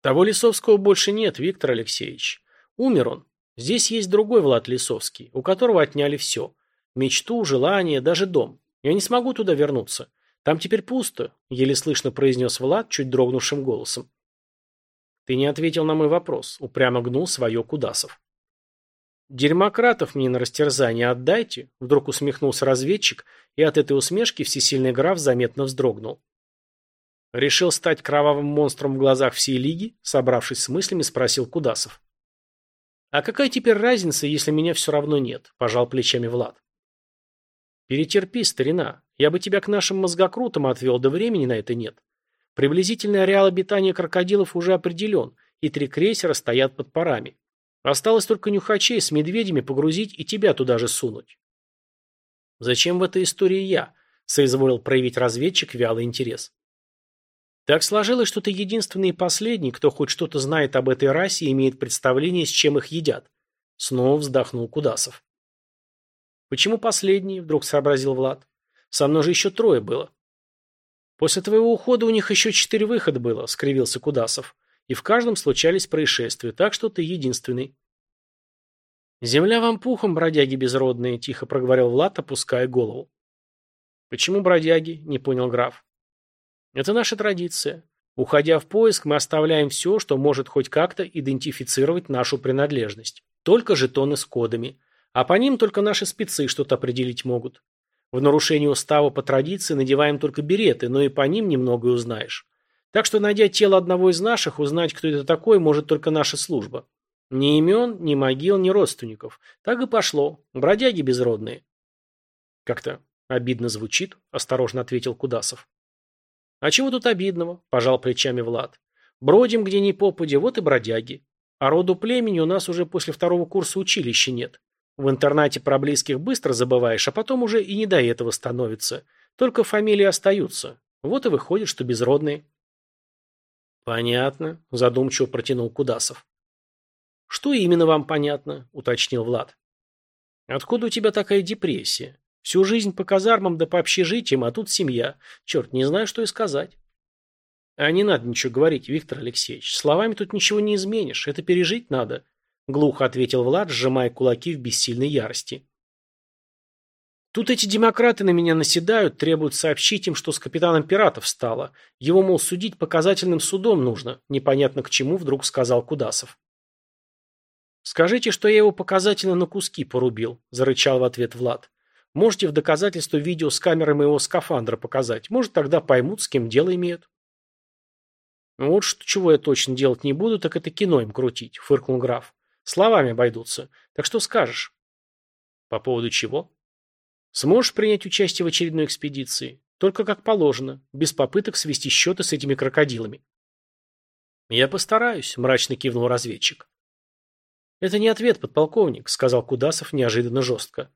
Того Лисовского больше нет, Виктор Алексеевич. Умер он. Здесь есть другой Влад Лисовский, у которого отняли все. Мечту, желание, даже дом. Я не смогу туда вернуться. Там теперь пусто, еле слышно произнес Влад чуть дрогнувшим голосом. Ты не ответил на мой вопрос, упрямо гнул свое Кудасов. Дерьмократов мне на растерзание отдайте, вдруг усмехнулся разведчик, и от этой усмешки всесильный граф заметно вздрогнул. Решил стать кровавым монстром в глазах всей лиги, собравшись с мыслями, спросил Кудасов. «А какая теперь разница, если меня все равно нет?» – пожал плечами Влад. «Перетерпи, старина. Я бы тебя к нашим мозгокрутам отвел, да времени на это нет. Приблизительный ареал обитания крокодилов уже определен, и три крейсера стоят под парами. Осталось только нюхачей с медведями погрузить и тебя туда же сунуть». «Зачем в этой истории я?» – соизволил проявить разведчик вялый интерес. Так сложилось, что ты единственный и последний, кто хоть что-то знает об этой расе и имеет представление, с чем их едят. Снова вздохнул Кудасов. Почему последний? Вдруг сообразил Влад. Со мной же еще трое было. После твоего ухода у них еще четыре выхода было, скривился Кудасов. И в каждом случались происшествия, так что ты единственный. «Земля вам пухом, бродяги безродные», – тихо проговорил Влад, опуская голову. «Почему бродяги?» – не понял граф. Это наша традиция. Уходя в поиск, мы оставляем все, что может хоть как-то идентифицировать нашу принадлежность. Только жетоны с кодами. А по ним только наши спецы что-то определить могут. В нарушении устава по традиции надеваем только береты, но и по ним немного узнаешь. Так что, найдя тело одного из наших, узнать, кто это такой, может только наша служба. Ни имен, ни могил, ни родственников. Так и пошло. Бродяги безродные. Как-то обидно звучит, осторожно ответил Кудасов. «А чего тут обидного?» – пожал плечами Влад. «Бродим где ни попади, вот и бродяги. А роду племени у нас уже после второго курса училища нет. В интернате про близких быстро забываешь, а потом уже и не до этого становится. Только фамилии остаются. Вот и выходит, что безродные». «Понятно», – задумчиво протянул Кудасов. «Что именно вам понятно?» – уточнил Влад. «Откуда у тебя такая депрессия? Всю жизнь по казармам да по общежитиям, а тут семья. Черт, не знаю, что и сказать. А не надо ничего говорить, Виктор Алексеевич. Словами тут ничего не изменишь. Это пережить надо. Глухо ответил Влад, сжимая кулаки в бессильной ярости. Тут эти демократы на меня наседают, требуют сообщить им, что с капитаном пиратов стало. Его, мол, судить показательным судом нужно. Непонятно к чему, вдруг сказал Кудасов. «Скажите, что я его показательно на куски порубил», – зарычал в ответ Влад. Можете в доказательство видео с камеры моего скафандра показать. Может, тогда поймут, с кем дело имеют. Вот что чего я точно делать не буду, так это кино им крутить, фыркнул граф. Словами обойдутся. Так что скажешь? По поводу чего? Сможешь принять участие в очередной экспедиции? Только как положено, без попыток свести счеты с этими крокодилами. Я постараюсь, мрачно кивнул разведчик. Это не ответ, подполковник, сказал Кудасов неожиданно жестко.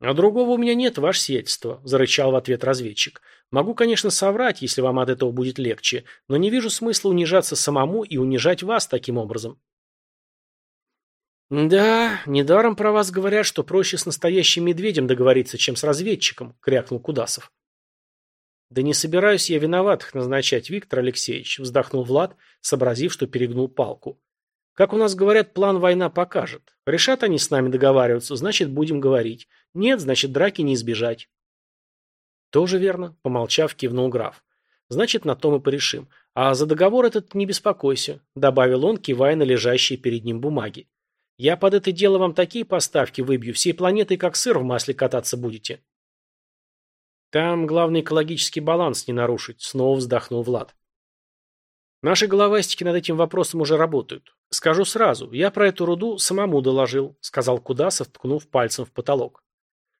«А другого у меня нет, ваше сиятельство», – зарычал в ответ разведчик. «Могу, конечно, соврать, если вам от этого будет легче, но не вижу смысла унижаться самому и унижать вас таким образом». «Да, недаром про вас говорят, что проще с настоящим медведем договориться, чем с разведчиком», – крякнул Кудасов. «Да не собираюсь я виноватых назначать, Виктор Алексеевич», – вздохнул Влад, сообразив, что перегнул палку. Как у нас говорят, план война покажет. Решат они с нами договариваться, значит, будем говорить. Нет, значит, драки не избежать. Тоже верно, помолчав, кивнул граф. Значит, на то мы порешим. А за договор этот не беспокойся, добавил он, кивая на лежащие перед ним бумаги. Я под это дело вам такие поставки выбью, всей планетой как сыр в масле кататься будете. Там главный экологический баланс не нарушить, снова вздохнул Влад. Наши головастики над этим вопросом уже работают. Скажу сразу, я про эту руду самому доложил, сказал Кудасов, ткнув пальцем в потолок.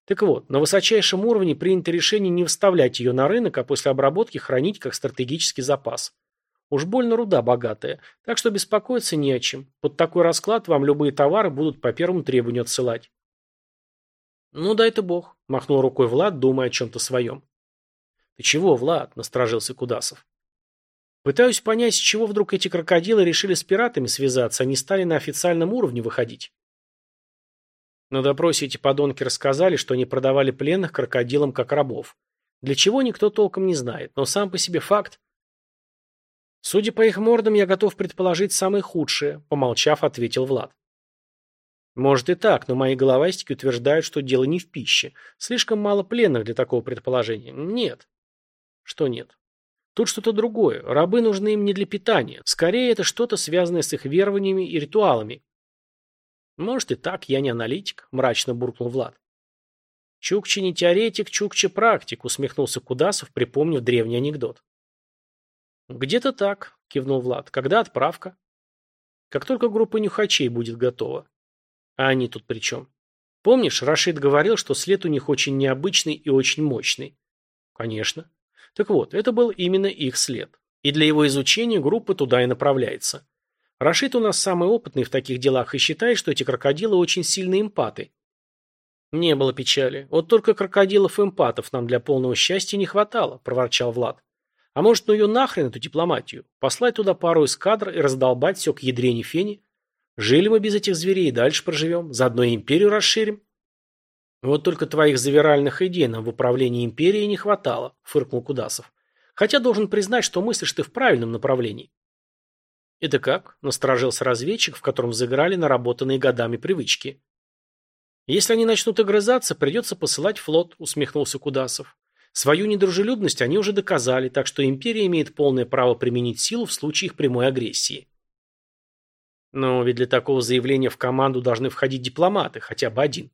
Так вот, на высочайшем уровне принято решение не вставлять ее на рынок, а после обработки хранить как стратегический запас. Уж больно руда богатая, так что беспокоиться не о чем. Под такой расклад вам любые товары будут по первому требованию отсылать. Ну дай-то бог, махнул рукой Влад, думая о чем-то своем. Ты чего, Влад, насторожился Кудасов. Пытаюсь понять, с чего вдруг эти крокодилы решили с пиратами связаться, они стали на официальном уровне выходить. На допросе эти подонки рассказали, что они продавали пленных крокодилам как рабов. Для чего никто толком не знает, но сам по себе факт. Судя по их мордам, я готов предположить самое худшее, помолчав, ответил Влад. Может и так, но мои головастики утверждают, что дело не в пище. Слишком мало пленных для такого предположения. Нет. Что нет? Тут что-то другое. Рабы нужны им не для питания. Скорее, это что-то связанное с их верованиями и ритуалами. Может и так, я не аналитик, мрачно буркнул Влад. Чукчи не теоретик, Чукчи практик, усмехнулся Кудасов, припомнив древний анекдот. Где-то так, кивнул Влад. Когда отправка? Как только группа нюхачей будет готова. А они тут при чем? Помнишь, Рашид говорил, что след у них очень необычный и очень мощный? Конечно. Так вот, это был именно их след. И для его изучения группа туда и направляется. Рашид у нас самый опытный в таких делах и считает, что эти крокодилы очень сильные эмпаты. Не было печали. Вот только крокодилов-эмпатов нам для полного счастья не хватало, проворчал Влад. А может, ну ее нахрен, эту дипломатию? Послать туда пару эскадр и раздолбать все к ядрене фени? Жили мы без этих зверей и дальше проживем. Заодно империю расширим. Вот только твоих завиральных идей нам в управлении империей не хватало, фыркнул Кудасов. Хотя должен признать, что мыслишь ты в правильном направлении. «Это как?» – насторожился разведчик, в котором заиграли наработанные годами привычки. «Если они начнут огрызаться, придется посылать флот», – усмехнулся Кудасов. «Свою недружелюбность они уже доказали, так что империя имеет полное право применить силу в случае их прямой агрессии». Но ведь для такого заявления в команду должны входить дипломаты, хотя бы один.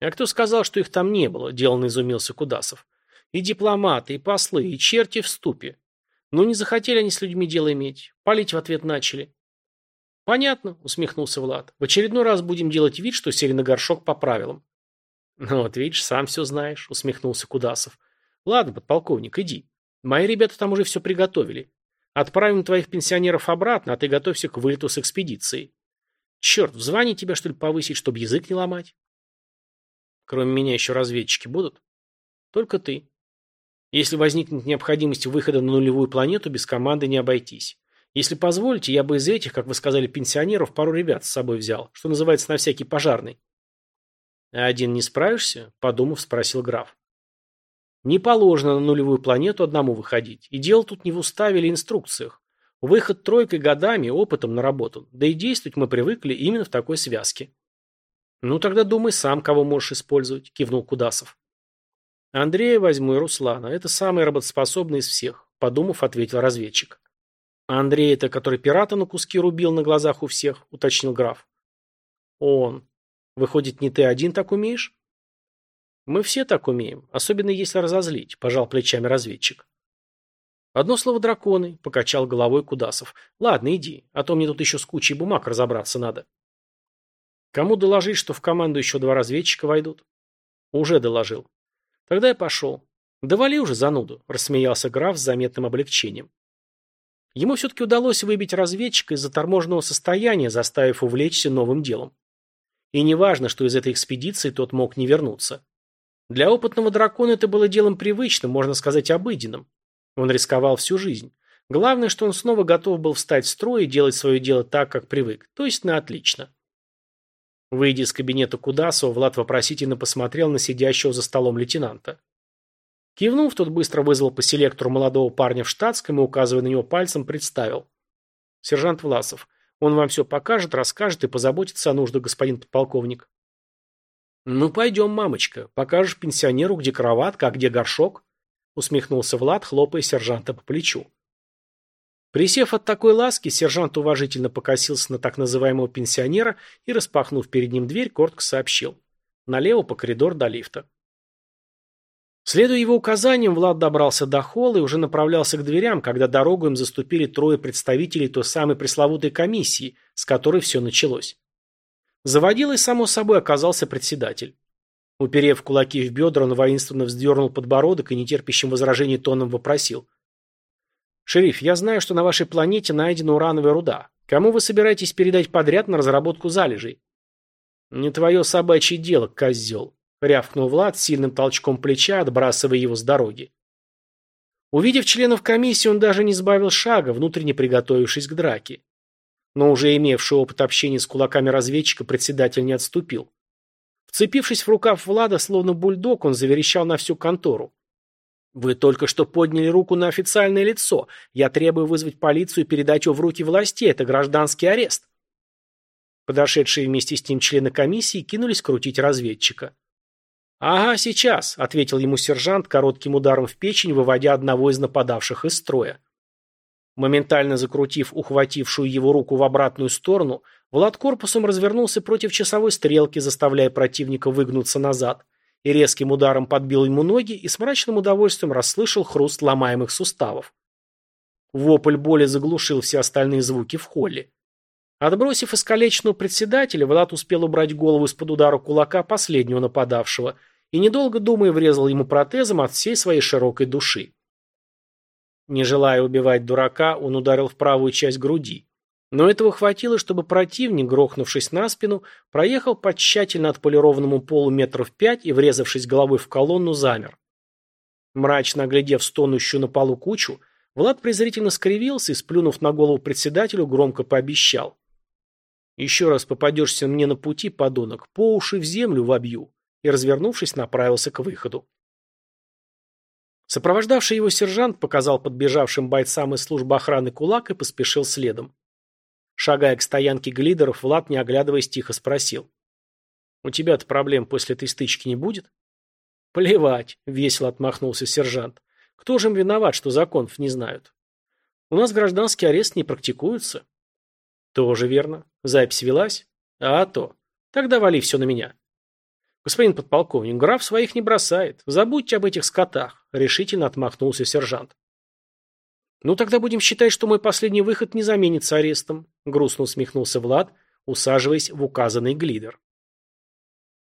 А кто сказал, что их там не было? Деланно изумился Кудасов. И дипломаты, и послы, и черти в ступе. Но не захотели они с людьми дело иметь. Палить в ответ начали. Понятно, усмехнулся Влад. В очередной раз будем делать вид, что сели на горшок по правилам. Ну вот видишь, сам все знаешь, усмехнулся Кудасов. Ладно, подполковник, иди. Мои ребята там уже все приготовили. Отправим твоих пенсионеров обратно, а ты готовься к вылету с экспедицией. Черт, в звании тебя, что ли, повысить, чтобы язык не ломать? Кроме меня еще разведчики будут? Только ты. Если возникнет необходимость выхода на нулевую планету, без команды не обойтись. Если позволите, я бы из этих, как вы сказали, пенсионеров пару ребят с собой взял, что называется, на всякий пожарный. А один не справишься? Подумав, спросил граф. Не положено на нулевую планету одному выходить. И дело тут не в уставе или инструкциях. Выход тройкой годами, опытом наработан. Да и действовать мы привыкли именно в такой связке. Ну тогда думай сам, кого можешь использовать, кивнул Кудасов. Андрея возьму и Руслана. Это самый работоспособный из всех, подумав, ответил разведчик. Андрей это, который пирата на куски рубил на глазах у всех, уточнил граф. Он. Выходит, не ты один так умеешь? Мы все так умеем, особенно если разозлить, пожал плечами разведчик. Одно слово драконы, покачал головой Кудасов. Ладно, иди, а то мне тут еще с кучей бумаг разобраться надо. Кому доложить, что в команду еще два разведчика войдут? Уже доложил. Тогда я пошел. Довали уже зануду, рассмеялся граф с заметным облегчением. Ему все-таки удалось выбить разведчика из заторможенного состояния, заставив увлечься новым делом. И неважно, что из этой экспедиции тот мог не вернуться. Для опытного дракона это было делом привычным, можно сказать, обыденным. Он рисковал всю жизнь. Главное, что он снова готов был встать в строй и делать свое дело так, как привык, то есть на отлично. Выйдя из кабинета Кудасова, Влад вопросительно посмотрел на сидящего за столом лейтенанта. Кивнув, тот быстро вызвал по селектору молодого парня в штатском и, указывая на него пальцем, представил. «Сержант Власов, он вам все покажет, расскажет и позаботится о нуждах, господин подполковник». «Ну, пойдем, мамочка, покажешь пенсионеру, где кроватка, а где горшок?» усмехнулся Влад, хлопая сержанта по плечу. Присев от такой ласки, сержант уважительно покосился на так называемого пенсионера и, распахнув перед ним дверь, коротко сообщил. Налево по коридор до лифта. Следуя его указаниям, Влад добрался до холла и уже направлялся к дверям, когда дорогу им заступили трое представителей той самой пресловутой комиссии, с которой все началось. Заводилой, само собой, оказался председатель. Уперев кулаки в бедра, он воинственно вздернул подбородок и нетерпящим возражений тоном вопросил – «Шериф, я знаю, что на вашей планете найдена урановая руда. Кому вы собираетесь передать подряд на разработку залежей?» «Не твое собачье дело, козел», — рявкнул Влад сильным толчком плеча, отбрасывая его с дороги. Увидев членов комиссии, он даже не сбавил шага, внутренне приготовившись к драке. Но уже имевший опыт общения с кулаками разведчика, председатель не отступил. Вцепившись в рукав Влада, словно бульдог, он заверещал на всю контору. Вы только что подняли руку на официальное лицо. Я требую вызвать полицию и передать его в руки властей. Это гражданский арест. Подошедшие вместе с ним члены комиссии кинулись крутить разведчика. «Ага, сейчас», — ответил ему сержант коротким ударом в печень, выводя одного из нападавших из строя. Моментально закрутив ухватившую его руку в обратную сторону, Влад корпусом развернулся против часовой стрелки, заставляя противника выгнуться назад, и резким ударом подбил ему ноги и с мрачным удовольствием расслышал хруст ломаемых суставов. Вопль боли заглушил все остальные звуки в холле. Отбросив искалеченного председателя, Влад успел убрать голову из-под удара кулака последнего нападавшего и, недолго думая, врезал ему протезом от всей своей широкой души. Не желая убивать дурака, он ударил в правую часть груди. Но этого хватило, чтобы противник, грохнувшись на спину, проехал по тщательно отполированному полу метров пять и, врезавшись головой в колонну, замер. Мрачно оглядев стонущую на полу кучу, Влад презрительно скривился и, сплюнув на голову председателю, громко пообещал. «Еще раз попадешься мне на пути, подонок, по уши в землю вобью», и, развернувшись, направился к выходу. Сопровождавший его сержант показал подбежавшим бойцам из службы охраны кулак и поспешил следом. Шагая к стоянке глидеров, Влад, не оглядываясь, тихо спросил. «У тебя-то проблем после этой стычки не будет?» «Плевать», — весело отмахнулся сержант. «Кто же им виноват, что законов не знают? У нас гражданский арест не практикуется». «Тоже верно. Запись велась?» «А то. Тогда вали все на меня». «Господин подполковник, граф своих не бросает. Забудьте об этих скотах», — решительно отмахнулся сержант. «Ну тогда будем считать, что мой последний выход не заменится арестом», — грустно усмехнулся Влад, усаживаясь в указанный глидер.